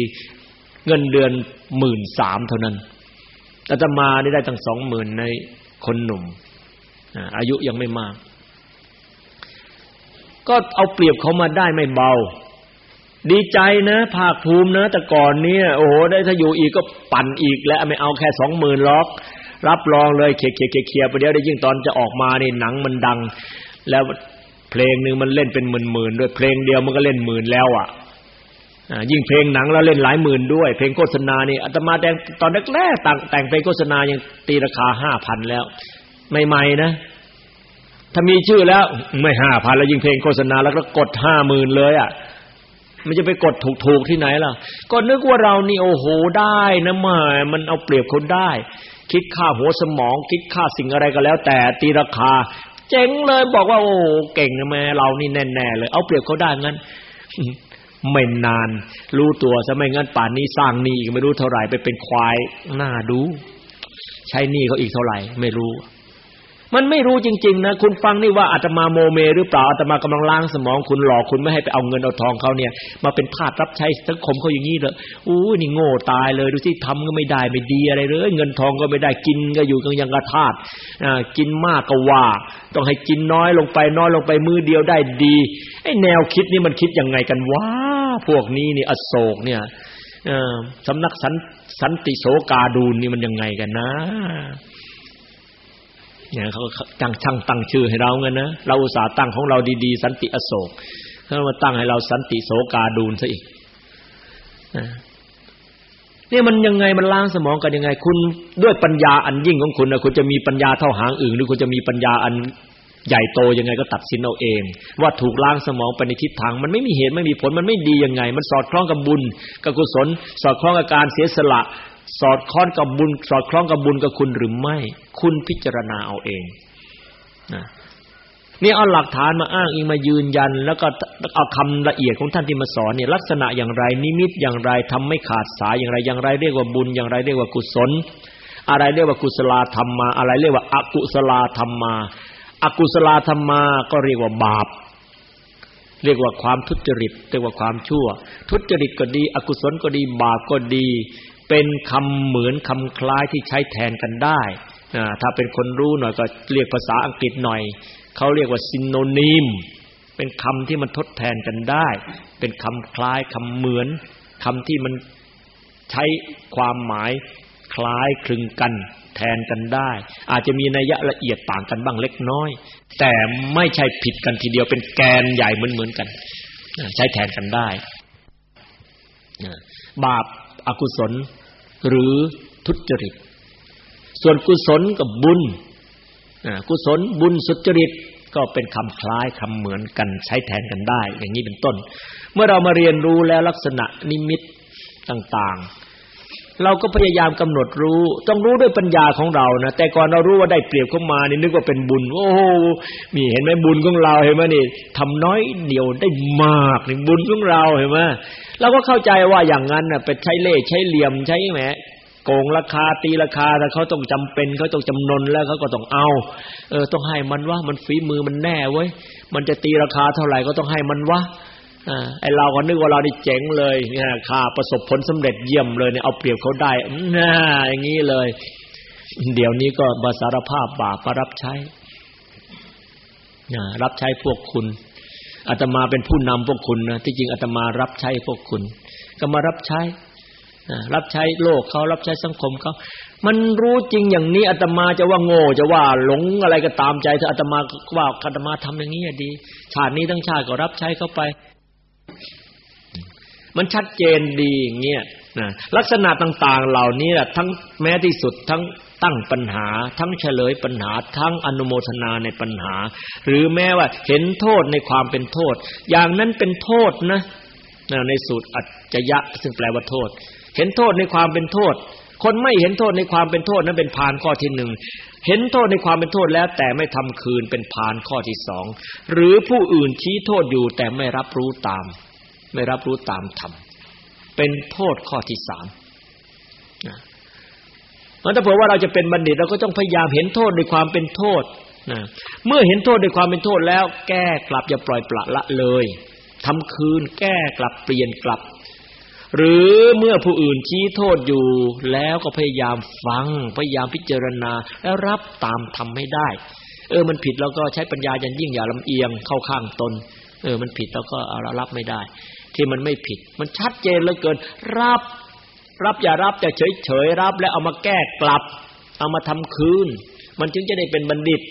Speaker 2: เงินเดือนหมื่นสามเท่านั้นอาตมาได้ได้ตั้งสองหมื่นในคนหนุ่มอายุยังไม่มาก ก็เอาเปรียบเขามาได้ไม่เบา ดีใจนะ ภาคภูมินะ แต่ก่อนเนี่ย โอ้โห ได้ถ้าอยู่อีกก็ปั่นอีกแล้วไม่เอาแค่สองหมื่นล็อก รับรองเลยเคลียร์เคลียร์ไปเดี๋ยวได้ยิ่งตอนจะออกมานี่หนังมันดัง แล้วเพลงหนึ่งมันเล่นเป็นหมื่นหมื่นด้วยเพลงเดียวมันก็เล่นหมื่นแล้วอะยิ่งเพลงหนังแล้วเล่นหลายหมื่นด้วย เพลงโฆษณานี่อาตมาแต่งตอนแรกๆแต่งเพลงโฆษณายังตีราคาห้าพันแล้วใหม่ๆนะ ถ้ามีชื่อแล้วไม่ห้าพันแล้วยิงเพลงโฆษณาแล้วก็กดห้าหมื่นเลยอะมันจะไปกดถูกๆที่ไหนล่ะ ก็นึกว่าเรานี่โอ้โหได้นะมามันเอาเปรียบคนได้ คิดค่าหัวสมอง คิดค่าสิ่งอะไรก็แล้ว แต่ตีราคา เจ๋งเลยบอกว่า โอ้เก่งนะแม่เรานี่แน่ๆเลย เอาเปรียบเขาได้งั้นไม่นาน รู้ตัวซะไม่งั้นป่านนี้สร้างหนี้อีกไม่รู้เท่าไหร่ไปเป็นควายหน้าดู ใช้หนี้เขาอีกเท่าไหร่ ไม่รู้ มันไม่รู้จริง ๆ นะ คุณฟังนี่ว่าอาตมาโมเม หรือเปล่าอาตมากำลังล้างสมองคุณหลอกคุณไม่ให้ไปเอาเงินเอาทองเขาเนี่ย มาเป็นทาสรับใช้สังคมเขาอย่างนี้เลยอู้นี่โง่ตายเลยดูสิทำก็ไม่ได้ไม่ดีอะไรเลย เงินทองก็ไม่ได้กินก็อยู่กันยังกระทาสอ่ากินมากก็ว่า ต้องให้กินน้อยลงไปน้อยลงไปมือเดียวได้ดีไอ้แนวคิดนี่มันคิดยังไงกันวะพวกนี้นี่อโศกเนี่ยสำนักสันติโสกาดูนนี่มันยังไงกันนะ เนี่ยเขาตั้งช่างตั้งชื่อให้เราเงินนะเราอุตส่าห์ตั้งของเราดีๆ สันติอโศกเขามาตั้งให้เราสันติโสกาดูนซะอีกนี่มันยังไงมันล้างสมองกันยังไง คุณด้วยปัญญาอันยิ่งของคุณนะคุณจะมีปัญญาเท่าหางอื่นหรือคุณจะมีปัญญาอันใหญ่โตยังไงก็ตัดสินเอาเอง ว่าถูกล้างสมองไปในทิศทาง มันไม่มีเหตุไม่มีผลมันไม่ดียังไง มันสอดคล้องกับบุญกับกุศล สอดคล้องกับการเสียสละ สอดคล้องกับบุญ สอดคล้องกับบุญกับคุณหรือไม่ คุณพิจารณาเอาเองนะนี่เอาหลักฐานมาอ้างอิงมายืนยัน แล้วก็เอาคำละเอียดของท่านที่มาสอนเนี่ยลักษณะอย่างไร นิมิตอย่างไรทำไม่ขาดสายอย่างไรอย่างไร เรียกว่าบุญอย่างไรเรียกว่ากุศล อะไรเรียกว่ากุศลธรรมมา อะไรเรียกว่าอกุศลธรรมมาอกุศลธรรมมาก็เรียกว่าบาป เรียกว่าความทุจริตเรียกว่าความชั่ว ทุจริตก็ดี อกุศลก็ดีบาปก็ดี เป็นคำเหมือนคำคล้ายที่ใช้แทนกันได้ถ้าเป็นคนรู้หน่อยก็เรียกภาษาอังกฤษหน่อยเขาเรียกว่าซินโนนิมเป็นคำที่มันทดแทนกันได้ เป็นคำคล้ายคำเหมือนคำที่มันใช้ความหมายคล้ายคลึงกันแทนกันได้ อาจจะมีนัยยะละเอียดต่างกันบ้างเล็กน้อย แต่ไม่ใช่ผิดกันทีเดียวเป็นแกนใหญ่เหมือนเหมือนกัน ใช้แทนกันได้บาปอกุศล หรือทุจริต ส่วนกุศลกับบุญกุศลบุญสุจริตก็เป็นคำคล้ายคำเหมือนกันใช้แทนกันได้ อย่างนี้เป็นต้น เมื่อเรามาเรียนรู้แล้วลักษณะนิมิตต่างๆ เราก็พยายามกำหนดรู้ ต้องรู้ด้วยปัญญาของเรานะแต่ก่อนเรารู้ว่าได้เปรียบเข้ามานี่นึกว่าเป็นบุญ โอ้โหมีเห็นไหมบุญของเราเห็นไหมนี่ทำน้อยเดียวได้มากนี่บุญของเราเห็นไหมเราก็เข้าใจว่าอย่างนั้นน่ะเป็นใช้เล่ใช้เหลี่ยมใช้แหมโกงราคาตีราคาแต่เขาต้องจำเป็นเขาต้องจำนนแล้วเขาก็ต้องเอา เออต้องให้มันว่ามันฝีมือมันแน่เว้ยมันจะตีราคาเท่าไหร่ก็ต้องให้มันวะอ่า ไอเราก็นึกว่าเราได้เจ๋งเลยเนี่ยค่าประสบผลสำเร็จเยี่ยมเลยเนี่ยเอาเปรียบเขาได้น่าอย่างนี้เลย เดี๋ยวนี้ก็บาสารภาพบาปมารับใช้นะรับใช้พวกคุณอาตมาเป็นผู้นำพวกคุณนะที่จริงอาตมารับใช้พวกคุณ ก็มารับใช้รับใช้โลกเขารับใช้สังคมเขามันรู้จริงอย่างนี้อาตมาจะว่าโง่จะว่าหลงอะไรก็ตามใจเธออาตมาว่าอาตมาทำอย่างนี้ดี ชาตินี้ทั้งชาติก็รับใช้เขาไป มันชัดเจนดีอย่างเงี้ยนะลักษณะต่างๆ เหล่านี้แหละทั้งแม้ที่สุดทั้งตั้งปัญหา ทั้งเฉลยปัญหา ทั้งอนุโมทนาในปัญหา หรือแม้ว่าเห็นโทษในความเป็นโทษ อย่างนั้นเป็นโทษนะในสูตรอัจจยะ ซึ่งแปลว่าโทษ เห็นโทษในความเป็นโทษ คนไม่เห็นโทษในความเป็นโทษนั้นเป็นพานข้อที่หนึ่งเห็นโทษในความเป็นโทษแล้ว แต่ไม่ทำคืนเป็นพานข้อที่สองหรือผู้อื่นชี้โทษอยู่แต่ไม่รับรู้ตาม ไม่รับรู้ตามธรรม เป็นโทษข้อที่สามนะมันถ้าเผื่อว่าเราจะเป็นบัณฑิตเราก็ต้องพยายามเห็นโทษในความเป็นโทษนะเมื่อเห็นโทษในความเป็นโทษแล้ว แก้กลับอย่าปล่อยปละละเลยทำคืนแก้กลับเปลี่ยนกลับ หรือเมื่อผู้อื่นชี้โทษอยู่ แล้วก็พยายามฟัง พยายามพิจารณาแล้วรับตามทำให้ได้ เออมันผิดแล้วก็ใช้ปัญญายันยิ่งอย่าลำเอียงเข้าข้างตน เออมันผิดแล้วก็เอารับไม่ได้ ที่มันไม่ผิด มันชัดเจนเหลือเกิน รับ รับอย่ารับแต่เฉยเฉยรับ แล้วเอามาแก้กลับ เอามาทำคืน มันจึงจะได้เป็นบัณฑิต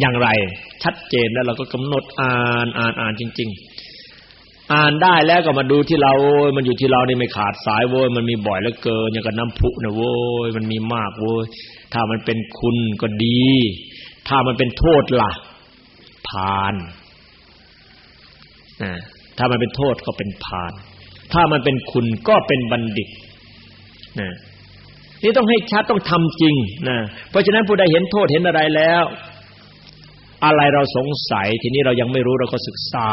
Speaker 2: อย่างไร ชัดเจนแล้วเราก็กำหนดอ่านอ่านอ่านจริง ๆ อ่านได้แล้วก็มาดูที่เราโอ้ยมันอยู่ที่เรานี่ไม่ขาดสายโว้ยมันมีบ่อยเหลือเกินอย่างกับน้ำพุนะโว้ยมันมีมากโว้ยถ้ามันเป็นคุณก็ดี ถ้ามันเป็นโทษล่ะผ่าน ถ้ามันเป็นโทษก็เป็นผ่านถ้ามันเป็นคุณก็เป็นบัณฑิตนะนี่ต้องให้ชัดต้องทำจริงนะเพราะฉะนั้นผู้ใดเห็นโทษเห็นอะไรแล้ว อะไรเราสงสัย ทีนี้เรายังไม่รู้เราก็ศึกษา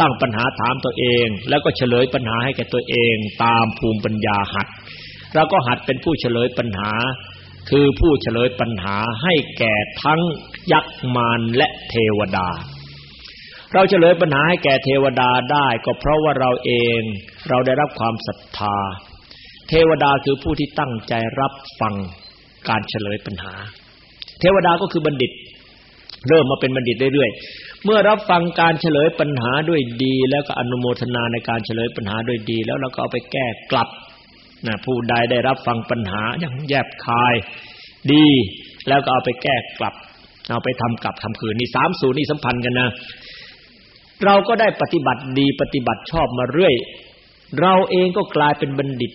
Speaker 2: ตั้งปัญหาถามตัวเอง แล้วก็เฉลยปัญหาให้แก่ตัวเอง ตามภูมิปัญญาหัดเราก็หัดเป็นผู้เฉลยปัญหา คือผู้เฉลยปัญหาให้แก่ทั้งยักษ์มารและเทวดา เราเฉลยปัญหาให้แก่เทวดาได้ก็เพราะว่าเราเองเราได้รับความศรัทธา เทวดาคือผู้ที่ตั้งใจรับฟังการเฉลยปัญหา เทวดาก็คือบัณฑิต เริ่มมาเป็นบัณฑิตเรื่อยเมื่อรับฟังการเฉลยปัญหาด้วยดี แล้วก็อนุโมทนาในการเฉลยปัญหาด้วยดี แล้วเราก็เอาไปแก้กลับนะผู้ใดได้รับฟังปัญหาอย่างแยบคายดี แล้วก็เอาไปแก้กลับ เอาไปทำกลับทำคืนนี่สามสูตรนี่สัมพันธ์กันนะ เราก็ได้ปฏิบัติดีปฏิบัติชอบมาเรื่อย เราเองก็กลายเป็นบัณฑิต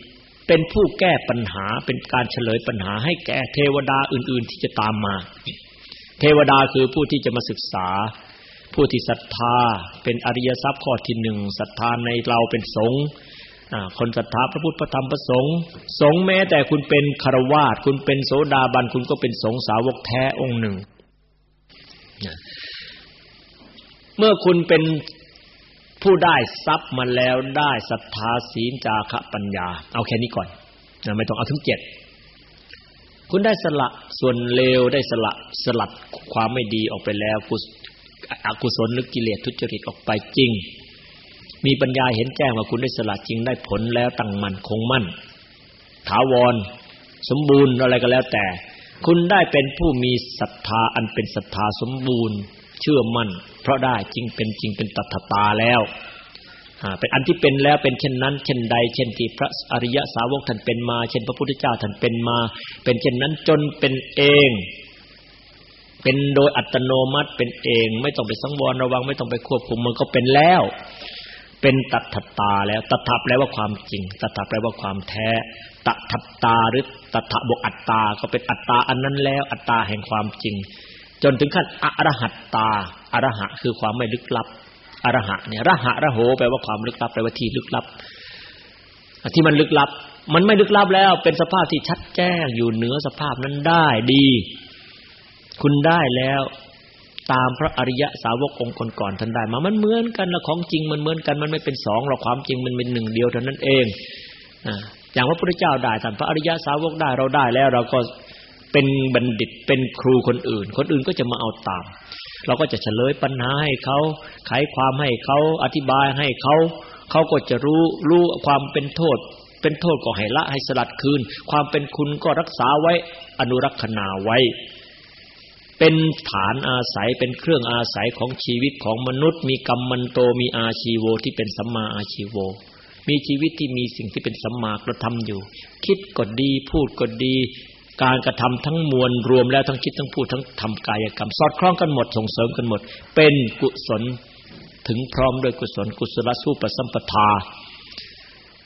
Speaker 2: เป็นผู้แก้ปัญหาเป็นการเฉลยปัญหาให้แก่เทวดาอื่น ๆ ที่จะตามมา เทวดาคือผู้ที่จะมาศึกษา ผู้ที่ศรัทธา เป็นอริยทรัพย์ข้อที่หนึ่งศรัทธาในเราเป็นสงฆ์คนศรัทธาพระพุทธพระธรรมพระสงฆ์สงฆ์แม้แต่คุณเป็นคารวาสคุณเป็นโสดาบันคุณก็เป็นสงฆ์สาวกแท้องค์หนึ่ง เมื่อคุณเป็นผู้ได้ทรัพย์มาแล้วได้ศรัทธาศีลจาคะปัญญา เอาแค่นี้ก่อนไม่ต้องเอาถึงเจ็ดคุณได้สละส่วนเลวได้สละสลัดความไม่ดีออกไปแล้วอกุศลนึกกิเลสทุจริตออกไปจริง มีปัญญาเห็นแจ้งว่าคุณได้สละจริงได้ผลแล้วตั้งมั่นคงมั่น ถาวร สมบูรณ์อะไรก็แล้วแต่ คุณได้เป็นผู้มีศรัทธาอันเป็นศรัทธาสมบูรณ์ เชื่อมั่น เพราะได้จริงเป็นจริงเป็นตัทตาแล้วเป็นอันที่เป็นแล้วเป็นเช่นนั้น เช่นใด เช่นที่พระอริยสาวกท่านเป็นมา เช่นพระพุทธเจ้าท่านเป็นมา เป็นเช่นนั้นจนเป็นเอง เป็นโดยอัตโนมัติเป็นเอง ไม่ต้องไปสังวรระวังไม่ต้องไปควบคุมมันก็เป็นแล้ว เป็นตัทตาแล้วตัทแปลว่าความจริงตัทแปลว่าความแท้ตัทตาหรือตัทบวกอัตตาก็เป็นอัตตาอันนั้นแล้ว อัตตาแห่งความจริง จนถึงขั้นอรหัตตาอรหะคือความไม่ลึกลับอรหะเนี่ยรหะระโหแปลว่าความลึกลับแปลว่าที่ลึกลับที่มันลึกลับ มันไม่ลึกลับแล้ว เป็นสภาพที่ชัดแจ้งอยู่เหนือสภาพนั้นได้ดี คุณได้แล้วตามพระอริยะสาวกองค์ก่อนๆท่านได้มามันเหมือนกันละของจริงมันเหมือนกันมันไม่เป็นสองหรอกความจริงมันเป็นหนึ่งเดียวเท่านั้นเองอย่างพระพุทธเจ้าได้ท่านพระอริยะสาวกได้เราได้แล้ว เราก็ เป็นบัณฑิตเป็นครูคนอื่น คนอื่นก็จะมาเอาตาม เราก็จะเฉลยปัญหาให้เขาไขความให้เขาอธิบายให้เขาเขาก็จะรู้รู้ความเป็นโทษ เป็นโทษก็ให้ละให้สลัดคืน ความเป็นคุณก็รักษาไว้อนุรักษณาไว้ เป็นฐานอาศัยเป็นเครื่องอาศัยของชีวิตของมนุษย์ มีกรรมมันโตมีอาชีโวที่เป็นสัมมาอาชีโวมีชีวิตที่มีสิ่งที่เป็นสัมมากระทำอยู่ คิดก็ดีพูดก็ดี การกระทำทั้งมวลรวมแล้วทั้งคิดทั้งพูดทั้งทำกายกรรม สอดคล้องกันหมดส่งเสริมกันหมด เป็นกุศลถึงพร้อมด้วยกุศลกุศลสู้ประสัมปทา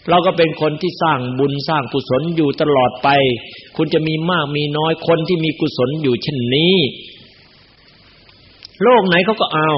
Speaker 2: เราก็เป็นคนที่สร้างบุญสร้างกุศลอยู่ตลอดไป คุณจะมีมากมีน้อยคนที่มีกุศลอยู่เช่นนี้ โลกไหนเขาก็เอา